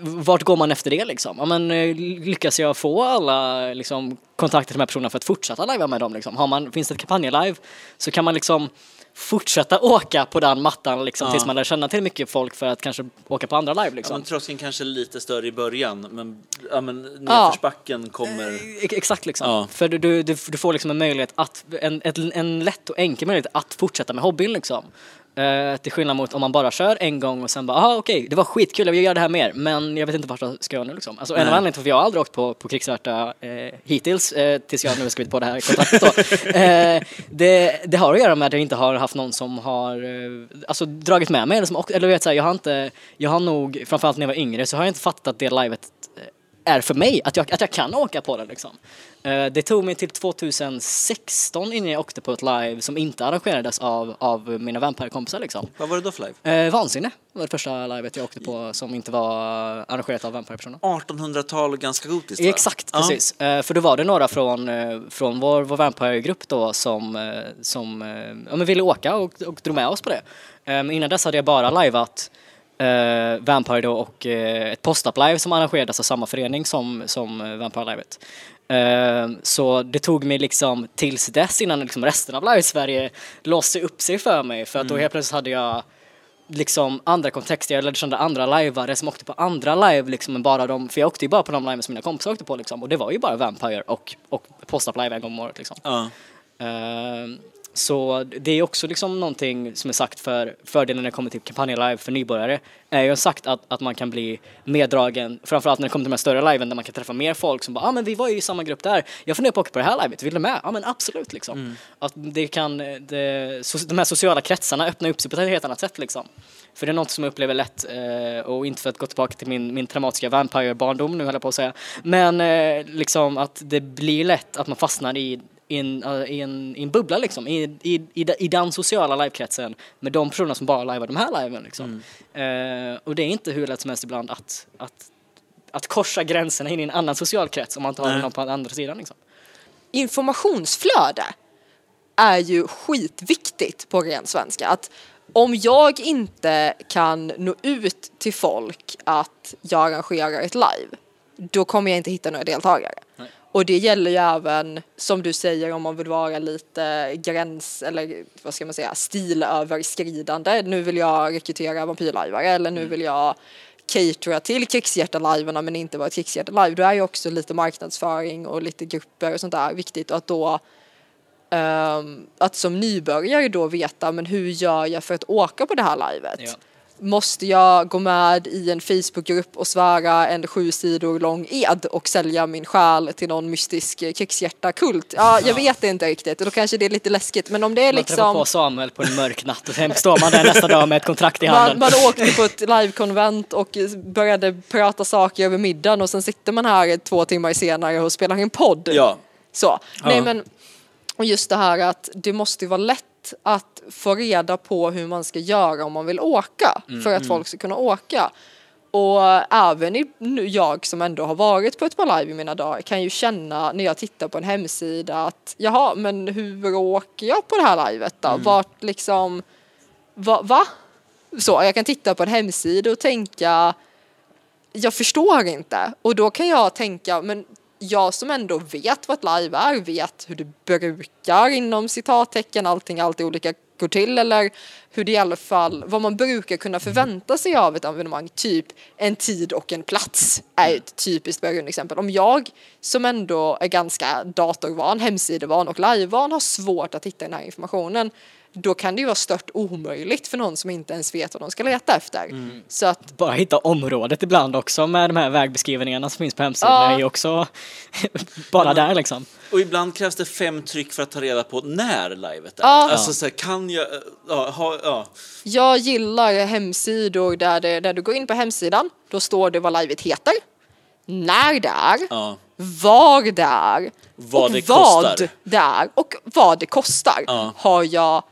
vart går man efter det liksom? Ja, men, eh, lyckas jag få alla liksom, kontakter till de här personerna för att fortsätta lajva med dem? Liksom? Har man, finns det ett kampanjlive så kan man liksom fortsätta åka på den mattan liksom, Ja. tills man lär känna till mycket folk för att kanske åka på andra live. Ja, Liksom. men tröskeln kanske är lite större i början, men, ja, men nedförsbacken kommer... Ex- Exakt liksom. Ja. För du, du, du, får liksom en möjlighet att, en, ett, en lätt och enkel möjlighet att fortsätta med hobbyn liksom. Eh, till skillnad mot om man bara kör en gång och sen bara, ah, okej, det var skitkul, jag vill göra det här mer, men jag vet inte vart jag ska göra nu liksom. Alltså en av anledningarna till att jag har aldrig åkt på, på krigsvärta eh, hittills, eh, tills jag nu har skrivit på det här kontraktet då. eh, det, det har att göra med att jag inte har haft någon som har, eh, alltså dragit med mig, eller, som, eller vet så här, jag har inte, jag har nog, framförallt när jag var yngre, så har jag inte fattat att det livet eh, är för mig, att jag, att jag kan åka på det liksom. Eh, Det tog mig till 2016 innan jag åkte på ett live som inte arrangerades av, av mina Vampire-kompisar liksom. Vad var det då för live? Eh, Vansinne var det första livet jag åkte på som inte var arrangerat av Vampire-personer. 1800-tal, ganska gotiskt va? Exakt, Ja. precis. Eh, för då var det några från, eh, från vår, vår Vampire-grupp då som, eh, som ja, men ville åka och, och drog med oss på det. Eh, innan dess hade jag bara liveat eh, Vampire då och eh, ett post-up-live som arrangerades av samma förening som, som eh, Vampire-livet. Eh, så det tog mig liksom tills dess innan liksom resten av Live-Sverige låste upp sig för mig för att då helt plötsligt hade jag liksom andra kontexter, jag lärde känna andra lajvare som åkte på andra live liksom än bara de, för jag åkte ju bara på de live som mina kompisar åkte på liksom och det var ju bara Vampire och, och Post-Up live en gång om året liksom. Ja. Ehm, så det är också liksom någonting som är sagt för fördelen när det kommer till kampanjlive för nybörjare är ju sagt att, att man kan bli meddragen, framförallt när det kommer till de här större liven där man kan träffa mer folk som bara ah, men vi var ju i samma grupp där, jag funderar på att åka på det här livet, vill du med? Ja men absolut liksom. Att det kan, det, so, de här sociala kretsarna öppnar upp sig på ett helt annat sätt liksom. För det är något som jag upplever lätt, eh, och inte för att gå tillbaka till min, min traumatiska Vampire-barndom nu höll jag på att säga, men eh, liksom att det blir lätt att man fastnar i i en, eh, i en, i en bubbla liksom, i, i, i, de- i den sociala livekretsen med de personerna som bara livear de här liven liksom. Eh, och det är inte hur lätt som helst ibland att, att, att korsa gränserna in i en annan social krets om man inte har Nej. någon på andra sidan liksom. informationsflöde är ju skitviktigt på ren svenska. Att om jag inte kan nå ut till folk att jag arrangerar ett live, då kommer jag inte hitta några deltagare. Nej. Och det gäller ju även, som du säger, om man vill vara lite gräns eller vad ska man säga, stilöverskridande. Nu vill jag rekrytera vampyrlajvare eller nu vill jag catera till krigshjärtaliverna men inte vara ett krigshjärtalive. Då är ju också lite marknadsföring och lite grupper och sånt där viktigt och att då ehm, att som nybörjare då veta men hur gör jag för att åka på det här livet? Ja. Måste jag gå med i en Facebookgrupp och svära en sju sidor lång ed och sälja min själ till någon mystisk krigshjärtakult? Ja, jag vet inte riktigt och då kanske det är lite läskigt men om det är Man träffar på liksom Samuel på en mörk natt och sen står man där nästa dag med ett kontrakt i man, handen. man åkte på ett livekonvent och började prata saker över middagen och sen sitter man här två timmar senare och spelar in podd. Ja. Så, nej Ja. men och just det här att det måste ju vara lätt att få reda på hur man ska göra om man vill åka för att folk ska kunna åka. Och även i, jag som ändå har varit på ett par live i mina dagar kan ju känna när jag tittar på en hemsida att jaha, men hur åker jag på det här livet då? Vart liksom, va? va? Så, jag kan titta på en hemsida och tänka jag förstår inte. Och då kan jag tänka, men jag som ändå vet vad ett live är, vet hur det brukar inom citattecken, allting alltid olika går till eller hur det i alla fall, vad man brukar kunna förvänta sig av ett evenemang, typ en tid och en plats är ett typiskt exempel. Om jag som ändå är ganska datorvan, hemsidevan och livevan har svårt att hitta den här informationen, då kan det ju vara stört omöjligt för någon som inte ens vet vad de ska leta efter. Så att Bara hitta området ibland också med de här vägbeskrivningarna som finns på hemsidan Ja. är ju också bara där liksom. Och ibland krävs det fem tryck för att ta reda på när livet är. Ja. Alltså så här, kan jag... Ja, ha, ja. Jag gillar hemsidor där, det, där du går in på hemsidan, då står det vad livet heter, när det är, ja. var det är Vad och det vad kostar. det är och vad det kostar. Ja. Har jag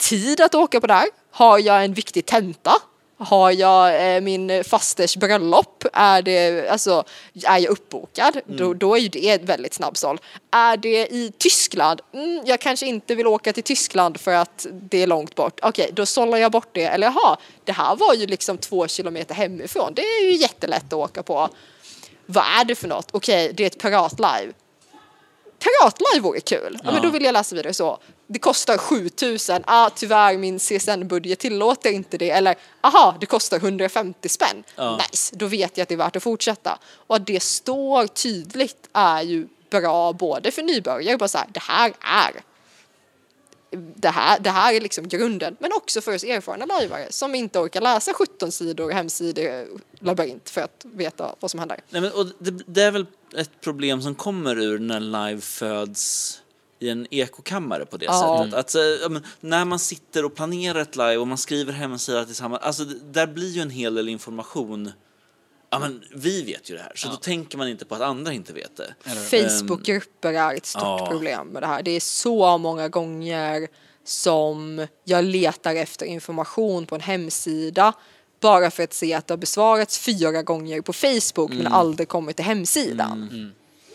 tid att åka på det här? Har jag en viktig tenta? Har jag eh, min fasters bröllop, är, det, alltså, är jag uppbokad, då, då är ju det ett väldigt snabbsåld. Är det i Tyskland, mm, jag kanske inte vill åka till Tyskland för att det är långt bort. Okej, då sållar jag bort det. Eller jaha, det här var ju liksom två kilometer hemifrån, det är ju jättelätt att åka på. Vad är det för något? Okej, det är ett piratlive. Piratlive vore kul. Ja. men då vill jag läsa vidare så. Det kostar 7000. Ah, tyvärr min CSN-budget tillåter inte det. Eller aha, det kostar 150 spänn. Ja. Nice, då vet jag att det är värt att fortsätta. Och att det står tydligt är ju bra både för nybörjare, bara så här, det här är det här, det här är liksom grunden, men också för oss erfarna lajvare som inte orkar läsa 17 sidor hemsidor labyrint för att veta vad som händer. Nej, men, och det, det är väl ett problem som kommer ur när live föds i en ekokammare på det Ja. sättet. Att, eh, när man sitter och planerar ett live och man skriver hemsida tillsammans, alltså det- där blir ju en hel del information. Ja men vi vet ju det här, så då tänker man inte på att andra inte vet det. Facebookgrupper är ett stort ja. problem med det här. Det är så många gånger som jag letar efter information på en hemsida bara för att se att det har besvarats fyra gånger på Facebook men aldrig kommit till hemsidan.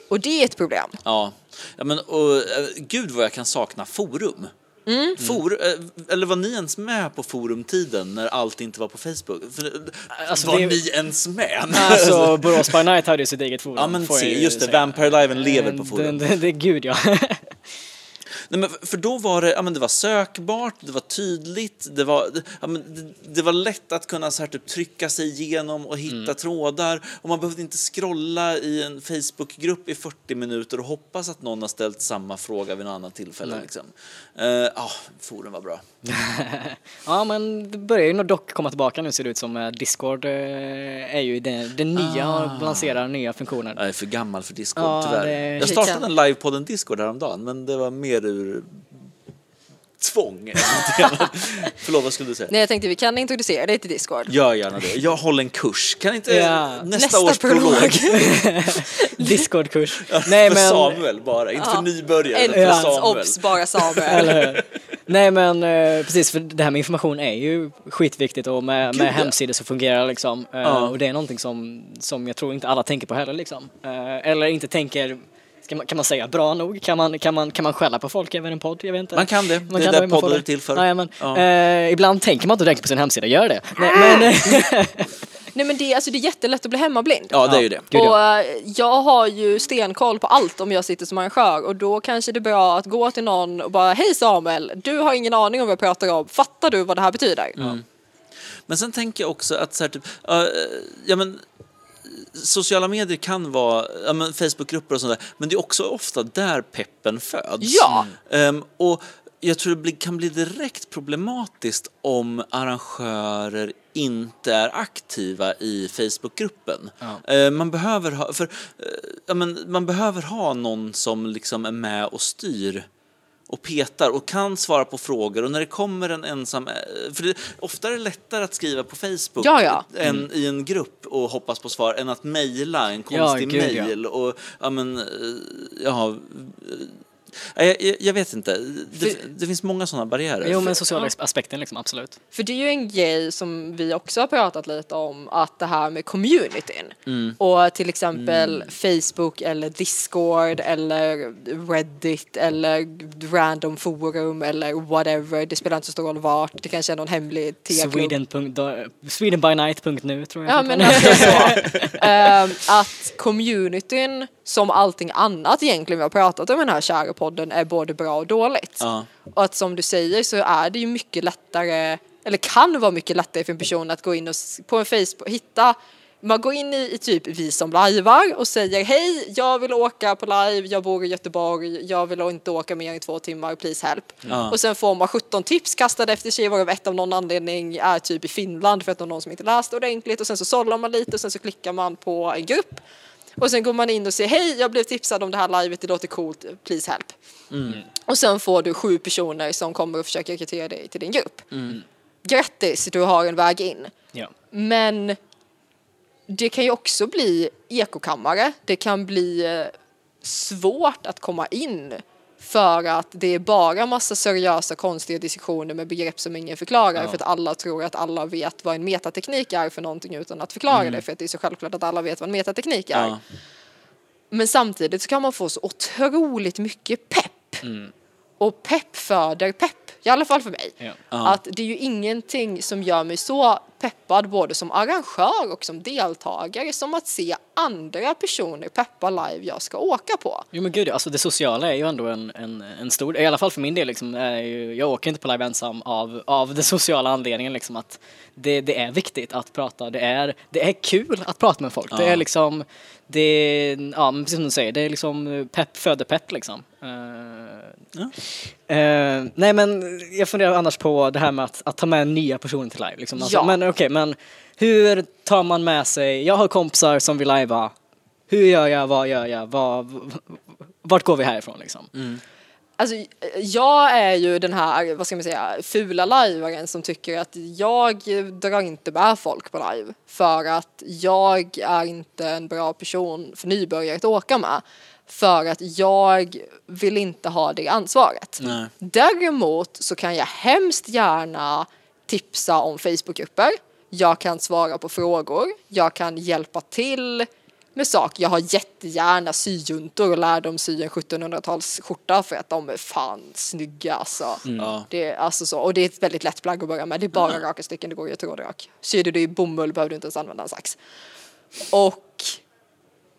Och det är ett problem. Ja, ja men och, eh, gud vad jag kan sakna forum. Mm. For, eh, eller var ni ens med på forumtiden när allt inte var på Facebook? För, Alltså, var det- ni ens med? Alltså Borås by Night hade ju sitt eget forum. ja men se, ju just det. Vampire Liven lever på Eh, forum. Det, det, det, gud ja. Nej, men för- då var det, ja, men det var sökbart, det var tydligt, det var, ja, men det, det var lätt att kunna så här, typ, trycka sig igenom och hitta Mm. trådar och man behövde inte scrolla i en Facebookgrupp i 40 minuter och hoppas att någon har ställt samma fråga vid något annat tillfälle. Liksom. Eh, Ja, forum var bra. ja men det börjar ju nog dock komma tillbaka nu ser det ut som. Eh, Discord eh, är ju det, det nya, Ah. lanserar nya funktioner. Jag är för gammal för Discord, Ja, tyvärr. det- Jag startade en livepodden Discord häromdagen, men det var mer ur tvång. Förlåt, vad skulle du säga? Nej, jag tänkte vi kan introducera dig till Discord. Gör gärna det. Jag håller en kurs. Kan inte Ja. nästa, Nästa års prolog? prolog. Discordkurs. Nej, Nej för men, Samuel bara, inte för nybörjare, En för Samuel. obs, bara Samuel. Nej men eh, precis för det här med information är ju skitviktigt och med, Gud, med ja. hemsidor så fungerar liksom. Eh, Ja. Och det är någonting som, som jag tror inte alla tänker på heller liksom. Eh, eller inte tänker Ska man, kan man säga bra nog? Kan man, kan, man, kan man skälla på folk över en podd? Jag vet inte. Man kan det. Man det är får poddar det. är till för. Nej, men, Ja. eh, ibland tänker man inte direkt på sin hemsida, gör det. Nej, men, Nej men det, alltså, det är jättelätt att bli hemmablind. Ja, det är ju det. Och eh, jag har ju stenkoll på allt om jag sitter som arrangör och då kanske det är bra att gå till någon och bara Hej Samuel, du har ingen aning om vad jag pratar om, fattar du vad det här betyder? Men sen tänker jag också att så här, typ, äh, ja men sociala medier kan vara, ja men Facebookgrupper och sånt där, men det är också ofta där peppen föds. Ja. Ehm, och jag tror det kan bli direkt problematiskt om arrangörer inte är aktiva i Facebookgruppen. Eh, man, behöver ha, för, eh, ja, men, man behöver ha någon som liksom är med och styr och petar och kan svara på frågor och när det kommer en ensam... eh, För det, ofta är det lättare att skriva på Facebook Ja, ja. än i en grupp och hoppas på svar än att mejla en konstig ja. mejl och ja men, eh, ja, eh, jag, jag, jag vet inte. Det, För- det finns många sådana barriärer. jo men sociala aspekten liksom, absolut. För det är ju en grej som vi också har pratat lite om, att det här med communityn. Och till exempel Facebook eller Discord eller Reddit eller random forum eller whatever. Det spelar inte så stor roll vart. Det kanske är någon hemlig T-klubb. Sweden. Swedenbynight.nu tror jag. Ja men alltså så. Ehm, att communityn som allting annat egentligen vi har pratat om i den här kära podden är både bra och dåligt. Ja. Och att som du säger så är det ju mycket lättare, eller kan vara mycket lättare för en person att gå in och på en Facebook hitta man går in i, i typ vi som lajvar och säger hej, jag vill åka på live, jag bor i Göteborg, jag vill inte åka mer än två timmar, please help. Ja. Och sen får man 17 tips kastade efter sig varav ett av någon anledning är typ i Finland för att det är någon som inte läst ordentligt och sen så sållar man lite och sen så klickar man på en grupp och sen går man in och säger hej, jag blev tipsad om det här livet, det låter coolt, please help. Och sen får du sju personer som kommer och försöker rekrytera dig till din grupp. Grattis, du har en väg in. Ja. Men det kan ju också bli ekokammare. Det kan bli eh, svårt att komma in för att det är bara massa seriösa konstiga diskussioner med begrepp som ingen förklarar för att alla tror att alla vet vad en metateknik är för någonting utan att förklara det för att det är så självklart att alla vet vad en metateknik är. Ja. Men samtidigt så kan man få så otroligt mycket pepp. Och pepp föder pepp, i alla fall för mig. Ja. Att det är ju ingenting som gör mig så peppad både som arrangör och som deltagare som att se andra personer peppa live jag ska åka på. Jo men gud, alltså det sociala är ju ändå en, en, en stor, i alla fall för min del liksom, är ju, jag åker inte på live ensam av, av den sociala anledningen liksom att det, det är viktigt att prata, det är, det är kul att prata med folk, det Ja. är liksom, det, ja men precis som du säger, det är liksom pepp föder pepp liksom. Eh, eh, nej men jag funderar annars på det här med att, att ta med nya personer till live liksom. Alltså, Ja. Men okej, men hur tar man med sig, jag har kompisar som vill lajva, hur gör jag, vad gör jag, vad, vart går vi härifrån liksom? Alltså, jag är ju den här, vad ska man säga, fula lajvaren som tycker att jag drar inte med folk på live för att jag är inte en bra person för nybörjare att åka med. För att jag vill inte ha det ansvaret. Nej. Däremot så kan jag hemskt gärna tipsa om Facebookgrupper. Jag kan svara på frågor. Jag kan hjälpa till med saker. Jag har jättegärna syjuntor och lär dem sy en 1700-talsskjorta för att de är fan snygga alltså. Ja. Det är alltså så. Och det är ett väldigt lätt plagg att börja med. Det är bara raka stycken, det går ju trådrak. Syr du det i bomull behöver du inte ens använda en sax. Och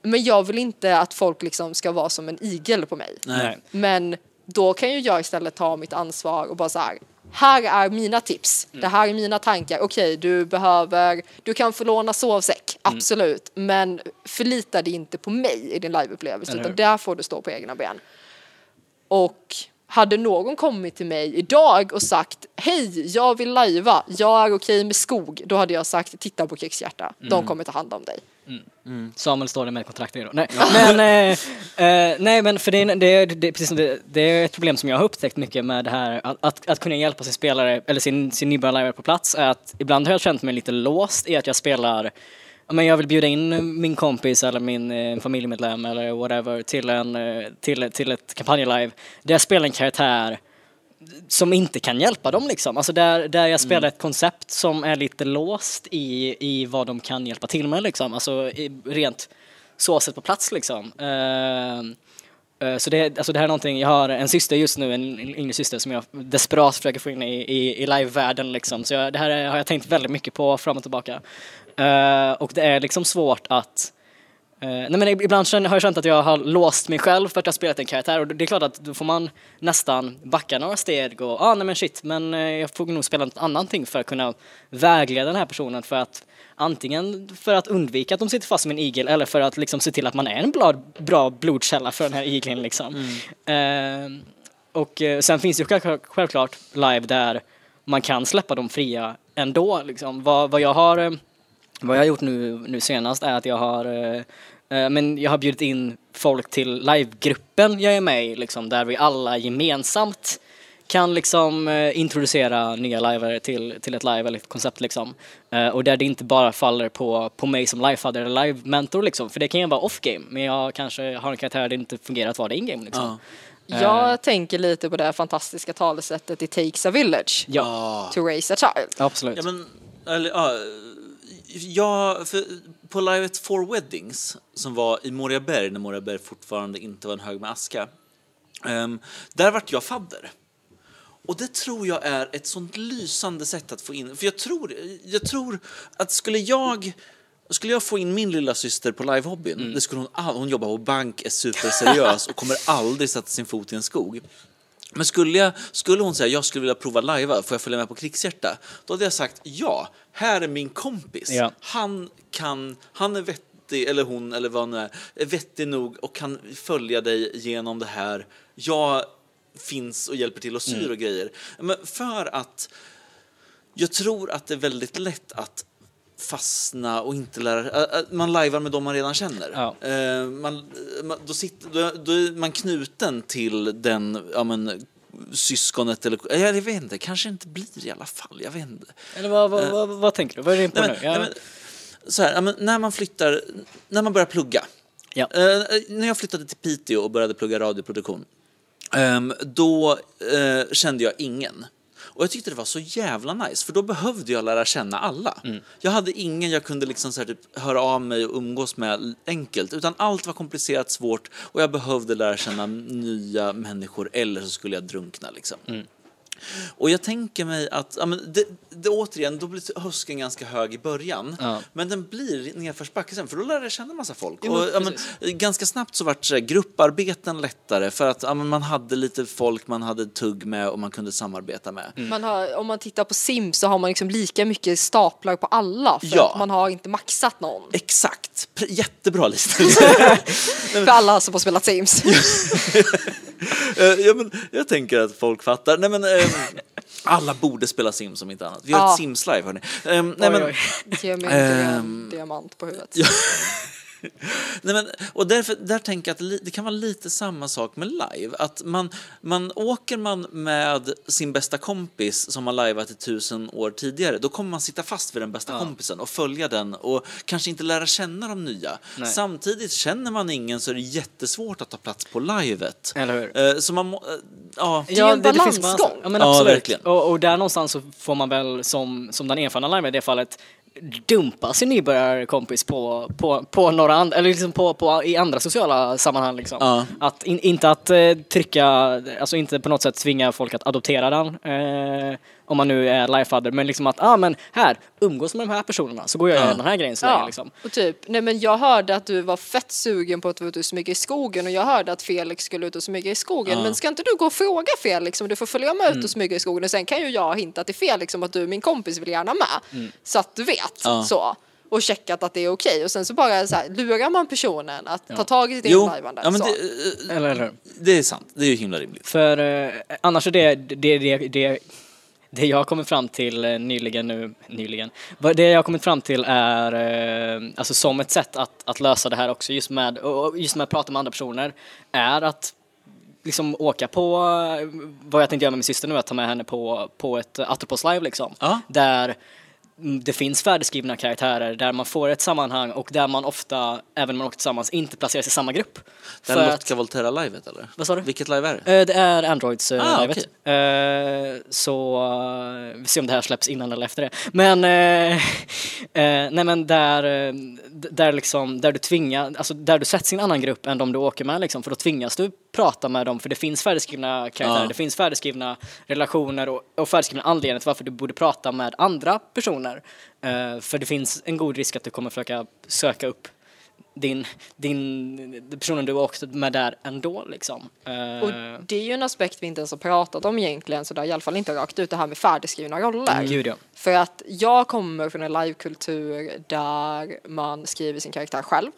men jag vill inte att folk liksom ska vara som en igel på mig. Nej. Men då kan ju jag istället ta mitt ansvar och bara så här. Här är mina tips. Det här är mina tankar. Okej, du behöver, du kan få låna sovsäck, absolut. Men förlita dig inte på mig i din liveupplevelse, Eller utan där får du stå på egna ben. Och hade någon kommit till mig idag och sagt hej, jag vill lajva, jag är okej med skog, då hade jag sagt titta på krigshjärta, de kommer ta hand om dig. Samuel står det med kontraktet då. Nej, men, eh, eh, nej men för det, är- det, är- det, precis det, det är ett problem som jag har upptäckt mycket med det här. Att, att, att kunna hjälpa sin spelare eller sin, sin nybörjarlärare på plats är att ibland har jag känt mig lite låst i att jag spelar men jag vill bjuda in min kompis eller min eh, familjemedlem eller whatever till, en, eh, till, till ett kampanjlive där jag spelar en karaktär som inte kan hjälpa dem liksom. Alltså där, där jag spelar ett koncept som är lite låst i, i vad de kan hjälpa till med liksom. Alltså i, rent så sett på plats liksom. Eh, eh, så det, alltså det här är någonting, jag har en syster just nu, en yngre syster som jag desperat försöker få in i, i, i live-världen liksom. Så jag, det här är, har jag tänkt väldigt mycket på fram och tillbaka. Eh, och det är liksom svårt att Eh, nej men ibland har jag känt att jag har låst mig själv för att jag har spelat en karaktär och det är klart att då får man nästan backa några steg och ah, nej men shit men eh, jag får nog spela något annat ting för att kunna vägleda den här personen för att antingen för att undvika att de sitter fast som en igel eller för att liksom se till att man är en bra, bra blodkälla för den här igeln liksom. Eh, och eh, sen finns det ju självklart, live där man kan släppa dem fria ändå liksom. Vad, vad jag har vad jag har gjort nu, nu senast är att jag har, eh, eh, men jag har bjudit in folk till livegruppen jag är med i, liksom, där vi alla gemensamt kan liksom eh, introducera nya livare till, till ett live eller ett koncept liksom. Eh, och där det inte bara faller på, på mig som lifehadder eller live-mentor liksom, för det kan ju vara off-game, men jag kanske har en karaktär där det inte fungerar att vara det in-game liksom. Ja. Jag tänker lite på det här fantastiska talesättet It takes a village Ja, to raise a child. absolut. Ja, men, eller, ja, ja, på livet Four Weddings, som var i Moriaberg, när Moriaberg fortfarande inte var en hög med aska, ehm, där vart jag fadder. Och det tror jag är ett sånt lysande sätt att få in, för jag tror, jag tror att skulle jag skulle jag få in min lilla syster på livehobbyn, det skulle hon hon jobbar på bank, är superseriös och kommer aldrig sätta sin fot i en skog. Men skulle, jag, skulle hon säga jag skulle vilja prova lajva, får jag följa med på Krigshjärta? Då hade jag sagt ja, här är min kompis. Ja. Han kan, han är vettig, eller hon eller vad nu är, är vettig nog och kan följa dig genom det här. Jag finns och hjälper till och syr och grejer. Men för att jag tror att det är väldigt lätt att fastna och inte lära Man lajvar med dem man redan känner. Ja. Eh, man, man, då, sitter, då, då är man knuten till den ja, men, syskonet eller... Jag vet inte, kanske inte blir i alla fall. Jag vet inte. Eller vad, vad, vad, vad tänker du? Vad är du på Nej, nu? men, Ja. nej, men, så här, när man flyttar, när man börjar plugga. Ja. Eh, när jag flyttade till Piteå och började plugga radioproduktion. Ehm, då eh, kände jag ingen. Och jag tyckte det var så jävla nice, för då behövde jag lära känna alla. Jag hade ingen jag kunde liksom så här typ höra av mig och umgås med enkelt, utan allt var komplicerat, svårt och jag behövde lära känna nya människor eller så skulle jag drunkna liksom. Och jag tänker mig att, ja, men det, det, återigen, då blir hösken ganska hög i början. Ja. Men den blir nedförsbacke sen, för då lär jag känna massa folk. Jo, men och, ja, men, ganska snabbt så vart så grupparbeten lättare för att ja, men man hade lite folk man hade tugg med och man kunde samarbeta med. Man har, om man tittar på Sims så har man liksom lika mycket staplar på alla för Ja. att man har inte maxat någon. Exakt, jättebra liknelse. För alla som har spelat Sims. Eh, ja, men jag tänker att folk fattar. Nej, men, ehm, alla borde spela Sims om inte annat. Vi har Ja. ett Sims live hörni. Ehm, nej, Oj, men, oj. Ge mig en Ehm. diamant på huvudet. Nej, men, och därför, där tänker jag att det kan vara lite samma sak med live. Att man, man åker man med sin bästa kompis som har liveat i tusen år tidigare, då kommer man sitta fast vid den bästa kompisen och följa den och kanske inte lära känna de nya. Nej. Samtidigt känner man ingen så är det jättesvårt att ta plats på livet. Eller hur? Eh, Så man eh, ja. är ju en finns balansgång. balans- Ja, men Ja, absolut. verkligen. Och, och där någonstans så får man väl som, som den erfarna läraren i det fallet dumpa sin nybörjarkompis på, på, på några andra, eller liksom på, på, i andra sociala sammanhang liksom. Ja. Att in, inte att eh, trycka, alltså inte på något sätt tvinga folk att adoptera den, eh, om man nu är lifeadder, men liksom att, ah men här, umgås med de här personerna så går jag Ja. den här grejen så länge liksom. och typ, nej men jag hörde att du var fett sugen på att vara ute och smyga i skogen och jag hörde att Felix skulle ut och smyga i skogen. Men ska inte du gå och fråga Felix om du får följa med ut Mm. och smyga i skogen och sen kan ju jag hinta till Felix om att du min kompis vill gärna med. Så att du vet. Mm. Ja. Så. Och checkat att det är okej. Och sen så bara så här, lurar man personen att ta tag i sitt inlivande. ja, men så. det, eh, Eller, eller hur? det är sant. Det är ju himla rimligt. För eh, annars är det, det, det, det, det jag har kommit fram till eh, nyligen nu, nyligen, det jag har kommit fram till är, eh, alltså som ett sätt att, att lösa det här också, just med, just med att prata med andra personer, är att liksom åka på, eh, vad jag tänkte göra med min syster nu, att ta med henne på, på ett Atropos live liksom. Ja. Där det finns färdigskrivna karaktärer, där man får ett sammanhang och där man ofta, även om man åker tillsammans, inte placeras i samma grupp. Det För här att- Lotka Volterra-livet eller? Vad sa du? Vilket live är det? Eh, Det är Androids uh, Ah, livet. Eh, så eh, vi ser om det här släpps innan eller efter det. Men, eh, eh, nej men där, eh, där liksom, där du tvingar, alltså där du sätts i en annan grupp än de du åker med liksom, för då tvingas du prata med dem för det finns färdigskrivna karaktärer, Ja. det finns färdigskrivna relationer och, och färdigskrivna anledningar till varför du borde prata med andra personer. Eh, för det finns en god risk att du kommer försöka söka upp din, din, personen du åkte med där ändå liksom. Eh, Och det är ju en aspekt vi inte ens har pratat om egentligen, så det har i alla fall inte rakt ut det här med färdigskrivna roller. Gud ja. För att jag kommer från en livekultur där man skriver sin karaktär själv.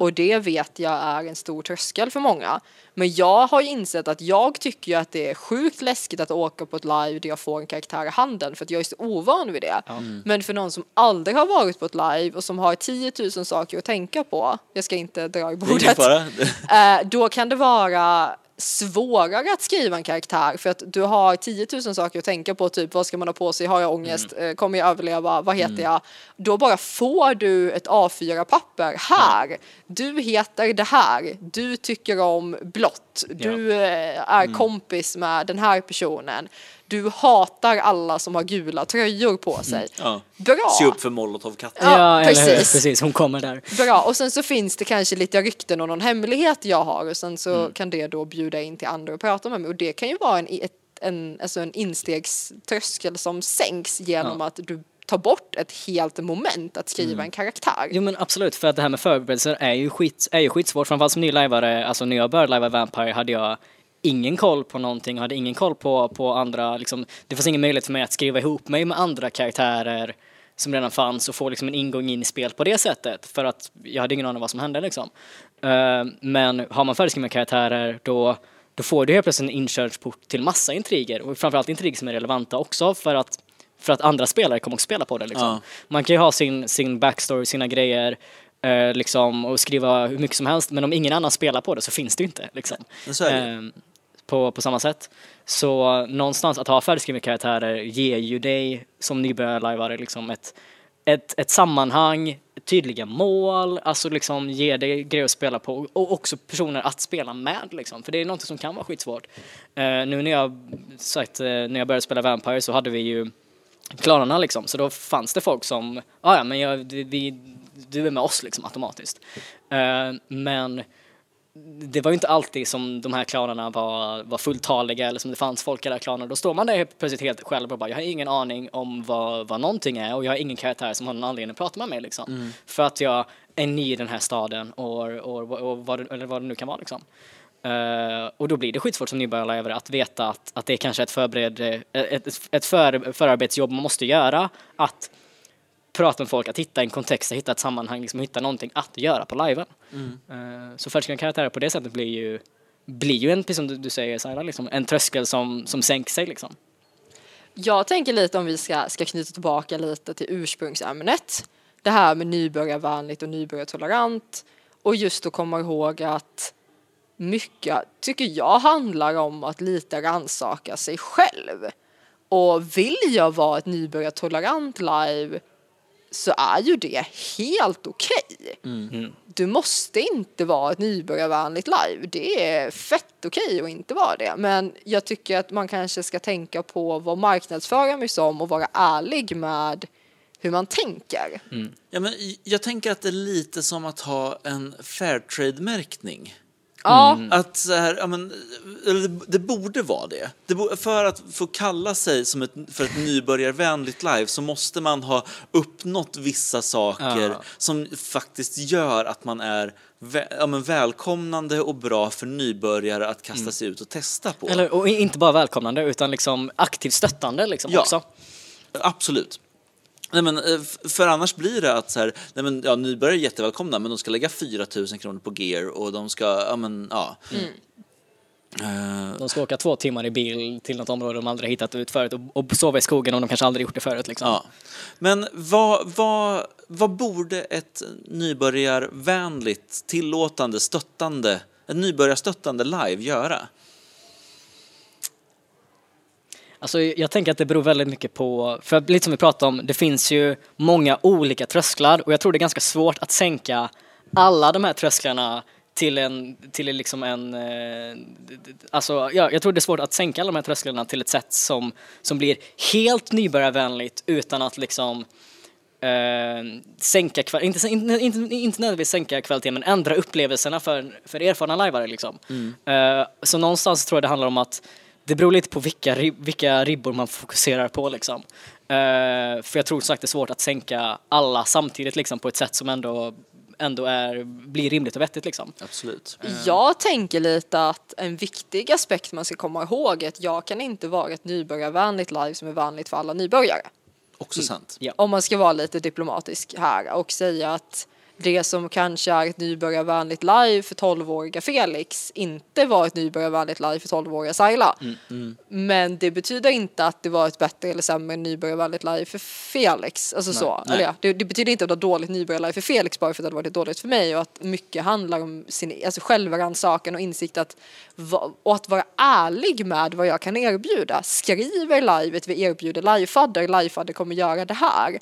Och det vet jag är en stor tröskel för många. Men jag har ju insett att jag tycker att det är sjukt läskigt att åka på ett live där jag får en karaktär i handen för att jag är så ovan vid det. Men för någon som aldrig har varit på ett live och som har 10 000 saker att tänka på, jag ska inte dra i bordet. Eh, då kan det vara svårare att skriva en karaktär för att du har 10 000 saker att tänka på, typ vad ska man ha på sig, har jag ångest, Mm. Eh, kommer jag överleva, vad heter jag? Då bara får du ett A4-papper, här, du heter det här, du tycker om blått, du eh, är Mm. kompis med den här personen, du hatar alla som har gula tröjor på sig. Mm. Ja. Bra! Se upp för Molotovkatten. Ja, eller hur? precis. precis, hon kommer där. Bra, och sen så finns det kanske lite rykten och någon hemlighet jag har och sen så Mm. kan det då bjuda in till andra och prata med mig och det kan ju vara en, ett, en, alltså en instegströskel som sänks genom att du tar bort ett helt moment att skriva Mm. en karaktär. Jo men absolut, för att det här med förberedelser är ju, skit, är ju skitsvårt. Framförallt som ny lajvare, alltså när jag började lajva Vampire hade jag ingen koll på någonting, hade ingen koll på, på andra, liksom, det fanns ingen möjlighet för mig att skriva ihop mig med andra karaktärer som redan fanns och få liksom en ingång in i spelet på det sättet för att jag hade ingen aning om vad som hände liksom. Eh, men har man färdigskrivna karaktärer då, då får du helt plötsligt en inkörsport till massa intriger och framförallt intriger som är relevanta också för att för att andra spelare kommer också spela på det liksom. Ja. Man kan ju ha sin, sin backstory, sina grejer eh, liksom, och skriva hur mycket som helst men om ingen annan spelar på det så finns det ju inte. Liksom. Eh, på, på samma sätt. Så någonstans att ha färdigskrivna karaktärer ger ju dig som nybörjarlajvare liksom ett, ett, ett sammanhang, tydliga mål, alltså liksom ge dig grejer att spela på och också personer att spela med liksom. För det är något som kan vara skitsvårt. Uh, nu när jag, sagt, uh, eh, när jag började spela Vampire så hade vi ju klanarna liksom, så då fanns det folk som, ah, ja men jag, vi, du är med oss liksom automatiskt. Uh, men det var ju inte alltid som de här klanerna var, var fulltaliga eller som det fanns folk i alla klaner. Då står man där plötsligt helt själv och bara, jag har ingen aning om vad, vad någonting är och jag har ingen karaktär som har någon anledning att prata med mig liksom. Mm. För att jag är ny i den här staden och, och, och, och vad, eller vad det nu kan vara liksom. Uh, och då blir det skitsvårt som nybörjarlärare att veta att, att det är kanske ett, förbered, ett, ett, ett för, förarbetsjobb man måste göra. Att prata med folk, att hitta en kontext, att hitta ett sammanhang, liksom hitta någonting att göra på liven. Mm. Uh, så färska karaktärer på det sättet blir ju, blir ju en, precis som du, du säger Saira, liksom, en tröskel som, som sänker sig liksom. Jag tänker lite om vi ska, ska knyta tillbaka lite till ursprungsämnet. Det här med nybörjarvänligt och nybörjartolerant och just att komma ihåg att mycket, tycker jag, handlar om att lite rannsaka sig själv. Och vill jag vara ett nybörjartolerant live så är ju det helt okej. Okay. Mm. Du måste inte vara ett nybörjarvänligt live. Det är fett okej okay att inte vara det. Men jag tycker att man kanske ska tänka på vad marknadsföra mig som och vara ärlig med hur man tänker. Mm. Ja, men jag tänker att det är lite som att ha en Fairtrade-märkning. Mm. Att så här, ja, men, det, det borde vara det. det borde, för att få kalla sig som ett, för ett nybörjarvänligt live så måste man ha uppnått vissa saker ja. som faktiskt gör att man är vä ja, men välkomnande och bra för nybörjare att kasta mm. sig ut och testa på. Eller, och inte bara välkomnande utan liksom aktivt stöttande liksom ja. också. Absolut. Nej, men, eh, för annars blir det att så här, nej, men, ja, nybörjare är jättevälkomna men de ska lägga 4 000 kronor på gear och de ska, ja men ja. Mm. Uh, de ska åka två timmar i bil till något område de aldrig hittat ut förut och, och sova i skogen om de kanske aldrig gjort det förut. Liksom. Ja. Men vad, vad, vad borde ett nybörjarvänligt, tillåtande, stöttande, ett nybörjarstöttande live göra? Alltså jag tänker att det beror väldigt mycket på, för lite som vi pratade om, det finns ju många olika trösklar och jag tror det är ganska svårt att sänka alla de här trösklarna till en, till liksom en, eh, alltså ja, jag tror det är svårt att sänka alla de här trösklarna till ett sätt som, som blir helt nybörjarvänligt utan att liksom eh, sänka inte, inte, inte, inte nödvändigtvis sänka kvaliteten men ändra upplevelserna för, för erfarna lajvare liksom. Mm. Eh, så någonstans tror jag det handlar om att det beror lite på vilka, vilka ribbor man fokuserar på liksom. Uh, för jag tror sagt det är svårt att sänka alla samtidigt liksom på ett sätt som ändå ändå är, blir rimligt och vettigt liksom. Absolut. Uh. Jag tänker lite att en viktig aspekt man ska komma ihåg är att jag kan inte vara ett nybörjarvänligt live som är vanligt för alla nybörjare. Också mm. sant. Ja. Om man ska vara lite diplomatisk här och säga att det som kanske är ett nybörjarvänligt live för 12-åriga Felix inte var ett nybörjarvänligt live för 12-åriga Saila. Mm, mm. Men det betyder inte att det var ett bättre eller sämre nybörjarvänligt live för Felix. Alltså nej, så. Nej. Eller ja, det, det, betyder inte att det var dåligt nybörjarlive för Felix bara för att det hade varit dåligt för mig och att mycket handlar om sin alltså självrannsakan och insikt att och att vara ärlig med vad jag kan erbjuda. Skriver livet vi erbjuder livefadder, livefadder kommer göra det här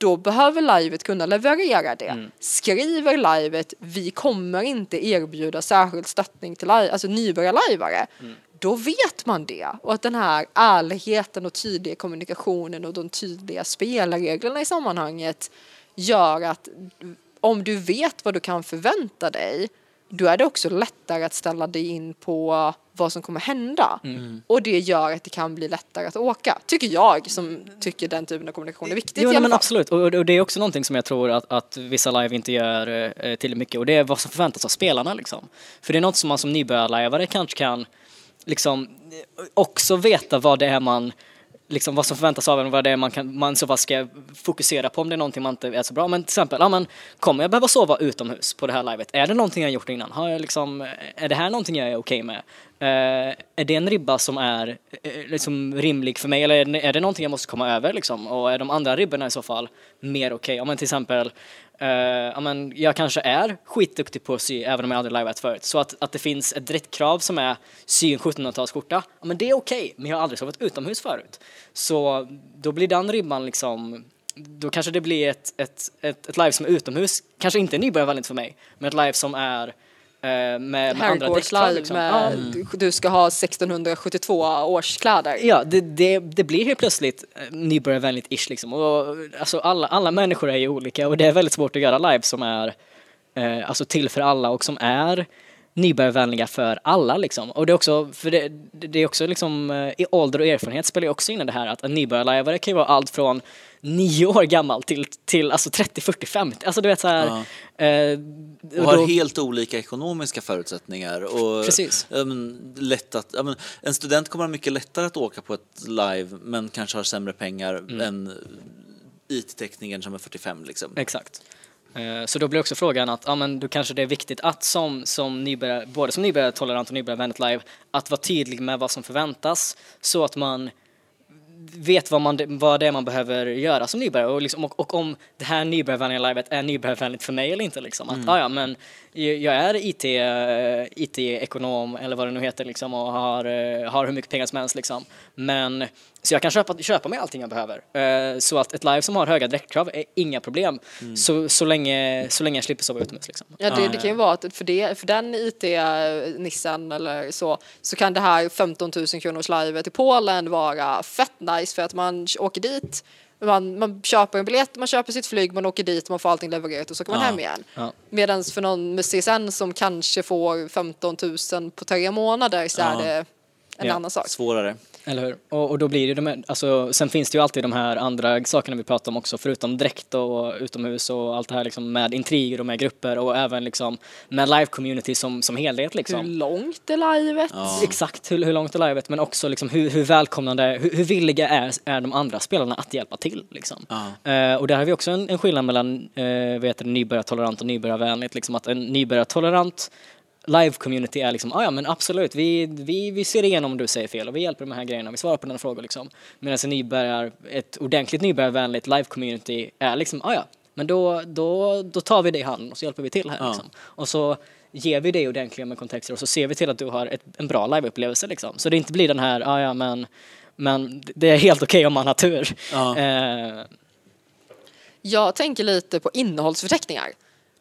då behöver livet kunna leverera det. Mm. Skriver livet, vi kommer inte erbjuda särskild stöttning till live, alltså nybörjarlajvare. Mm. Då vet man det och att den här ärligheten och tydliga kommunikationen och de tydliga spelreglerna i sammanhanget gör att om du vet vad du kan förvänta dig då är det också lättare att ställa dig in på vad som kommer hända. Mm. Och det gör att det kan bli lättare att åka, tycker jag som tycker den typen av kommunikation är viktigt. Jo, men absolut, och, och, det är också någonting som jag tror att, att vissa live inte gör eh, tillräckligt mycket och det är vad som förväntas av spelarna liksom. För det är något som man som nybörjarlajvare kanske kan liksom också veta vad det är man liksom vad som förväntas av en vad det är man, kan, man så fall ska fokusera på om det är någonting man inte är så bra. Men till exempel, ja, men, kommer jag behöva sova utomhus på det här livet? Är det någonting jag gjort innan? Har jag liksom, är det här någonting jag är okej okay med? Uh, är det en ribba som är uh, liksom rimlig för mig eller är det, är det någonting jag måste komma över liksom? Och är de andra ribborna i så fall mer okej? Okay? Om man till exempel Uh, men jag kanske är skitduktig på att sy även om jag aldrig liveat förut. Så att, att det finns ett direktkrav som är sy en 1700-talsskjorta, men det är okej, okay, men jag har aldrig sovit utomhus förut. Så då blir den ribban liksom då kanske det blir ett, ett, ett, ett live som är utomhus, kanske inte nybörjarvänligt för mig, men ett live som är med, med andra live Liksom. med Ja. du- du ska ha 1672 års kläder. Ja, det, det, det blir helt plötsligt eh, nybörjarvänligt-ish liksom. Och, alltså alla, alla människor är ju olika och det är väldigt svårt att göra live som är eh, alltså till för alla och som är nybörjarvänliga för alla liksom. Och det är också, för det, det är också liksom, eh, i ålder och erfarenhet spelar ju också in i det här att en nybörjarlajvare kan ju vara allt från nio år gammal till, till alltså 30, 40, 50. Alltså du vet så här. eh, Och har då- helt olika ekonomiska förutsättningar. Och, Precis. Ja, men, lätt att, ja, men, en student kommer ha mycket lättare att åka på ett live men kanske har sämre pengar Mm. än IT-teknikern som är 45 liksom. Exakt. Eh, Så då blir också frågan att ja, men då kanske det är viktigt att som, som nybörjare, både som nybörjartolerant och nybörjarvänligt live, att vara tydlig med vad som förväntas så att man vet vad, man, vad det är man behöver göra som nybörjare och, liksom, och, och om det här nybörjarvänliga livet är nybörjarvänligt för mig eller inte. Liksom. Att, ja, ja, men jag jag är IT, eh, IT-ekonom eller vad det nu heter liksom, och har, eh, har hur mycket pengar som helst. Liksom. Men, så jag kan köpa, köpa mig allting jag behöver. Eh, Så att ett live som har höga dräktkrav är inga problem så, så, länge, så länge jag slipper sova utomhus. Liksom. Ja, det, det kan ju vara att för, det, för den IT-nissen eller så, så kan det här 15 000 kronors livet i Polen vara fett nice för att man åker dit, man, man köper en biljett, man köper sitt flyg, man åker dit, man får allting levererat och så kan man Ja. hem igen. Ja. Medan för någon med CSN som kanske får 15 000 på tre månader så är Ja. det en Ja. annan sak. Svårare. Eller hur? Och, och då blir det de här, alltså, sen finns det ju alltid de här andra sakerna vi pratar om också, förutom dräkt och utomhus och allt det här liksom med intriger och med grupper och även liksom med live-community som, som helhet Hur liksom. långt är livet? Ja. Exakt hur, hur långt är livet men också liksom hur, hur välkomnande, hur, hur villiga är, är de andra spelarna att hjälpa till liksom. Ja. Eh, och där har vi också en, en skillnad mellan eh, vad heter det, nybörjartolerant och nybörjarvänligt. Liksom att en nybörjartolerant live-community är liksom, ah, ja men absolut, vi, vi, vi ser igenom om du säger fel och vi hjälper med de här grejerna, vi svarar på dina frågor liksom. Medan en nybörjar, ett ordentligt nybörjarvänligt live-community är liksom, ah, ja, men då, då, då tar vi dig i handen och så hjälper vi till här Ja. liksom. Och så ger vi dig ordentliga med kontexter och så ser vi till att du har ett, en bra live-upplevelse liksom. Så det inte blir den här, ah, ja men men det är helt okej om man har tur. Ja. Eh, Jag tänker lite på innehållsförteckningar.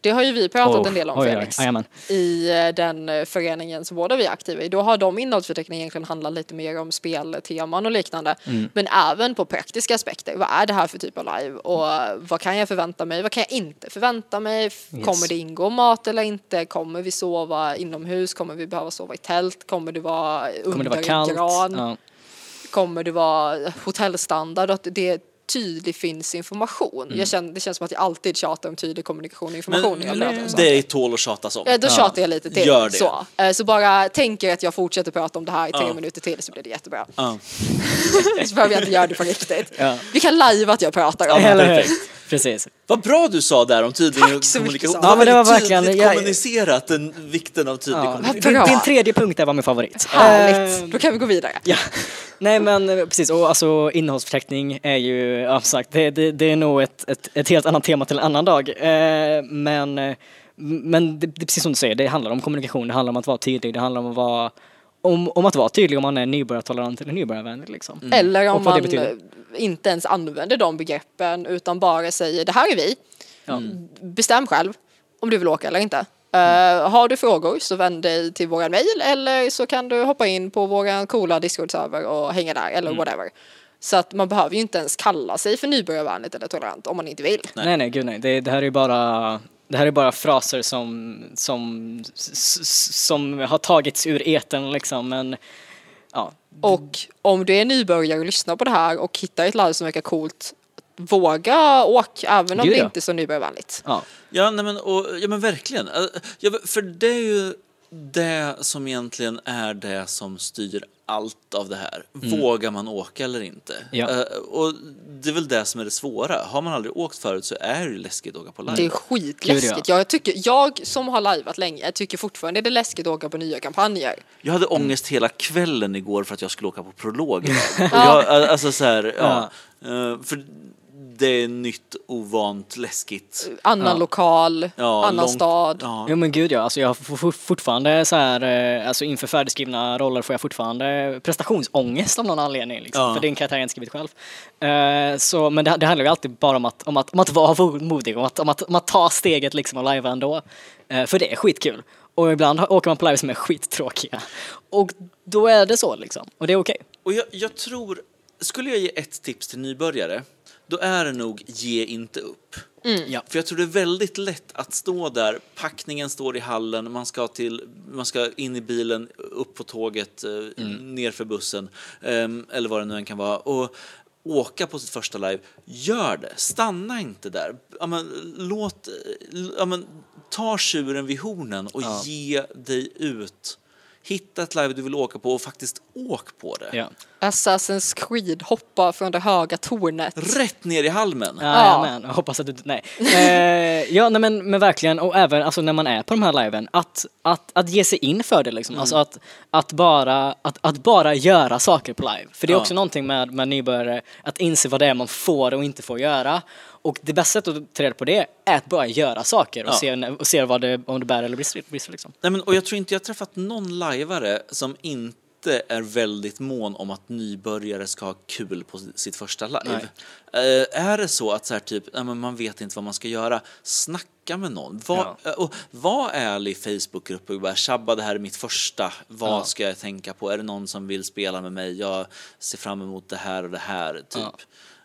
Det har ju vi pratat Oh, en del om oj, Felix. jajamän. I eh, den eh, föreningen som båda vi är aktiva i. Då har de innehållsförteckningar egentligen handlat lite mer om spelteman och liknande. Mm. Men även på praktiska aspekter. Vad är det här för typ av live? Och vad kan jag förvänta mig? Vad kan jag inte förvänta mig? F- Kommer det ingå mat eller inte? Kommer vi sova inomhus? Kommer vi behöva sova i tält? Kommer det vara under Kommer det vara kallt? gran? Ja. kommer det vara hotellstandard det tydlig finns information. Mm. Jag känner, det känns som att jag alltid tjatar om tydlig kommunikation och information Men, men det tål att tjatas om. Ja, då tjatar jag lite till. Gör det. Så. Eh, så bara tänker att jag fortsätter prata om det här i tre Ja. minuter till så blir det jättebra. Ja. så behöver jag inte göra det på riktigt. Ja. Vi kan live att jag pratar om det. Precis. Vad bra du sa där om tydlig Tack så kommunikation. Ja, men det var verkligen- tydligt jag- kommunicerat den, vikten av tydlig Ja. kommunikation. Din, Bra. din tredje punkt där var min favorit. Härligt, Eh, då kan vi gå vidare. Ja. Nej men eh, precis, och alltså innehållsförteckning är ju, ja, som sagt, det, det, det är nog ett, ett, ett helt annat tema till en annan dag. Eh, men eh, men det, det är precis som du säger, det handlar om kommunikation, det handlar om att vara tydlig, det handlar om att vara om, om att vara tydlig om man är nybörjartolerant eller nybörjarvänlig liksom. Eller om man betyder. inte ens använder de begreppen utan bara säger det här är vi. Ja. Bestäm själv om du vill åka eller inte. Eh, har du frågor så vänd dig till våran mail eller så kan du hoppa in på våran coola Discord-server och hänga där eller whatever. Så att man behöver ju inte ens kalla sig för nybörjarvänligt eller tolerant om man inte vill. Nej nej, gud nej, det, det här är ju bara det här är bara fraser som, som, som har tagits ur eten liksom men ja, Och om du är nybörjare och lyssnar på det här och hittar ett live som verkar coolt, våga åk även om Gud, det ja. inte är så nybörjarvänligt. ja. Ja, nej men, och, ja, men verkligen. Ja, för det är ju det som egentligen är det som styr allt av det här. Vågar man åka eller inte? Ja. Eh, och det är väl det som är det svåra. Har man aldrig åkt förut så är det läskigt att åka på live. Det är skitläskigt. Jag, tycker, jag som har lajvat länge tycker fortfarande det är läskigt att åka på nya kampanjer. Jag hade ångest hela kvällen igår för att jag skulle åka på prolog jag, alltså så här, ja. Eh, För det är nytt, ovant, läskigt. Annan Ja. lokal, Ja, annan långt- stad. Ja. Jo men gud ja, alltså jag får for- fortfarande så här, eh, alltså inför färdigskrivna roller får jag fortfarande prestationsångest av någon anledning liksom. Ja. För det är en karaktär jag inte skrivit själv. Eh, så, men det, det handlar ju alltid bara om att, om att, om att vara modig, om att, om att, om att ta steget liksom och lajva ändå. Eh, för det är skitkul. Och ibland åker man på live som är skittråkiga. Och då är det så liksom. Och det är okej. Och jag, jag tror, skulle jag ge ett tips till nybörjare, då är det nog ge inte upp. Ja. För jag tror det är väldigt lätt att stå där, packningen står i hallen, man ska, till, man ska in i bilen, upp på tåget, eh, ner för bussen, ehm, eller vad det nu än kan vara. Och åka på sitt första live, gör det. Stanna inte där. Ja, men, låt, ja, men, ta tjuren vid hornen och ge dig ut. Hitta ett live du vill åka på och faktiskt åk på det. Ja. Assassin's Creed hoppar från det höga tornet. Rätt ner i halmen. Jajamän, jag hoppas att du, nej. Eh, ja, nej men, men verkligen, och även alltså, när man är på de här liven, att, att, att ge sig in för det liksom. Alltså att, att, bara, att, att bara göra saker på live. För det är Ja. också någonting med, med nybörjare, att inse vad det är man får och inte får göra. Och det bästa sättet att ta reda på det är att bara göra saker och Ja. se, och se vad det, om det bär eller brister. brister liksom. Nej, men, och jag tror inte jag har träffat någon lajvare som inte är väldigt mån om att nybörjare ska ha kul på sitt första live. Eh, är det så att så här, typ, nej, men man vet inte vad man ska göra, snacka med någon. Var, eh, och var ärlig i Facebookgrupper och bara tjabba, det här är mitt första, vad Ja. ska jag tänka på? Är det någon som vill spela med mig? Jag ser fram emot det här och det här, typ. Ja.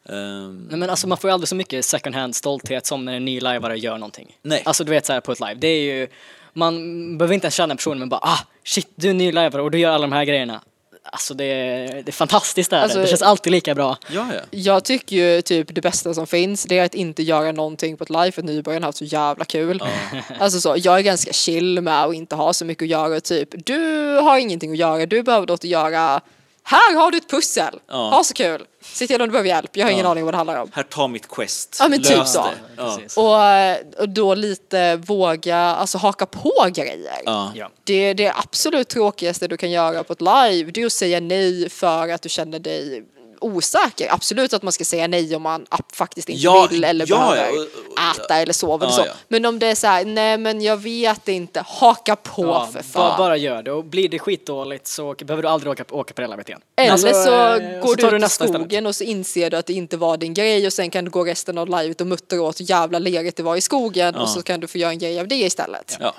Ehm, Nej men alltså man får ju aldrig så mycket second hand stolthet som när en ny lajvare gör någonting. Nej. Alltså du vet såhär på ett live, det är ju, man behöver inte ens känna personen men bara ah shit du är en ny lajvare och du gör alla de här grejerna. Alltså det är, det är fantastiskt där. Alltså- det känns alltid lika bra. ja, ja. Jag tycker ju typ det bästa som finns det är att inte göra någonting på ett live för nybörjarna har haft så jävla kul. Alltså så, jag är ganska chill med att inte ha så mycket att göra. Typ, du har ingenting att göra, du behöver något att göra. Här har du ett pussel, Ja. ha så kul. Se till om du behöver hjälp, jag har ingen Ja. aning om vad det handlar om. Här, ta mitt quest. Ja, men typ Lös så. det. Ja. Och, eh, och då lite våga, alltså haka på grejer. Ja. Det, det absolut tråkigaste du kan göra på ett live det är att säga nej för att du känner dig osäker. Absolut att man ska säga nej om man faktiskt inte Ja, vill eller ja, behöver ja, och- och- äta eller sova eller så. ja. Men om det är så här, nej men jag vet inte, haka på Ja, för bara, fan. bara gör det och blir det skitdåligt så behöver du aldrig åka, åka på det livet igen. Eller Alltså, så eh, går så du tar ut i nästa istället. skogen och så inser du att det inte var din grej och sen kan du gå resten av livet och muttra åt hur jävla lerigt det var i skogen Ja. och så kan du få göra en grej av det istället. Ja.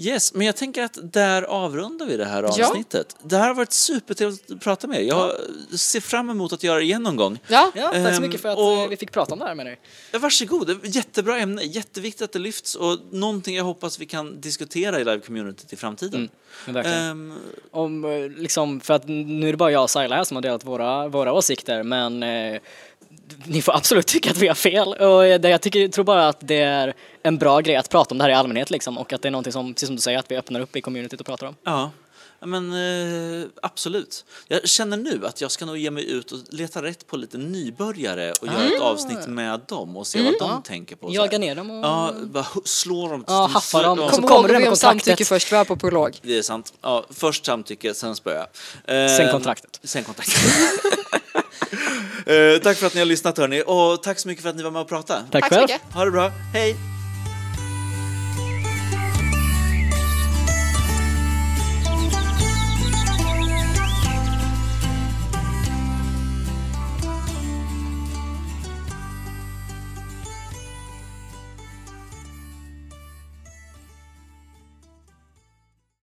Yes, men jag tänker att där avrundar vi det här Ja. avsnittet. Det här har varit supertrevligt att prata med. Jag ser fram emot att göra det igen någon gång. Ja, Ja, tack så Ehm, mycket för att och- eh, vi fick prata om det här med dig. Ja, Varsågod, det är ett jättebra ämne, jätteviktigt att det lyfts och någonting jag hoppas vi kan diskutera i live-communityt i framtiden. Mm. Ehm, Om, eh, liksom, för att nu är det bara jag och Saila här som har delat våra, våra åsikter men eh, ni får absolut tycka att vi har fel och eh, jag tycker, tror bara att det är en bra grej att prata om det här i allmänhet liksom och att det är någonting som, precis som du säger, att vi öppnar upp i communityt och pratar om. Ja, men eh, absolut. Jag känner nu att jag ska nog ge mig ut och leta rätt på lite nybörjare och göra ett avsnitt med dem och se vad de Ja. tänker på. så här. Jaga ner dem och... Ja, bara hu- slå dem. Ja, haffa dem. Ja, Så Kom kommer ihåg du att med be om kontraktet. samtycke först, vi är på prolog. Det är sant. Ja, först samtycke, sen spöa. Eh, Sen kontraktet. Sen kontraktet. eh, tack för att ni har lyssnat hörni och tack så mycket för att ni var med och pratade. Tack, Tack så själv. mycket. Ha det bra, hej!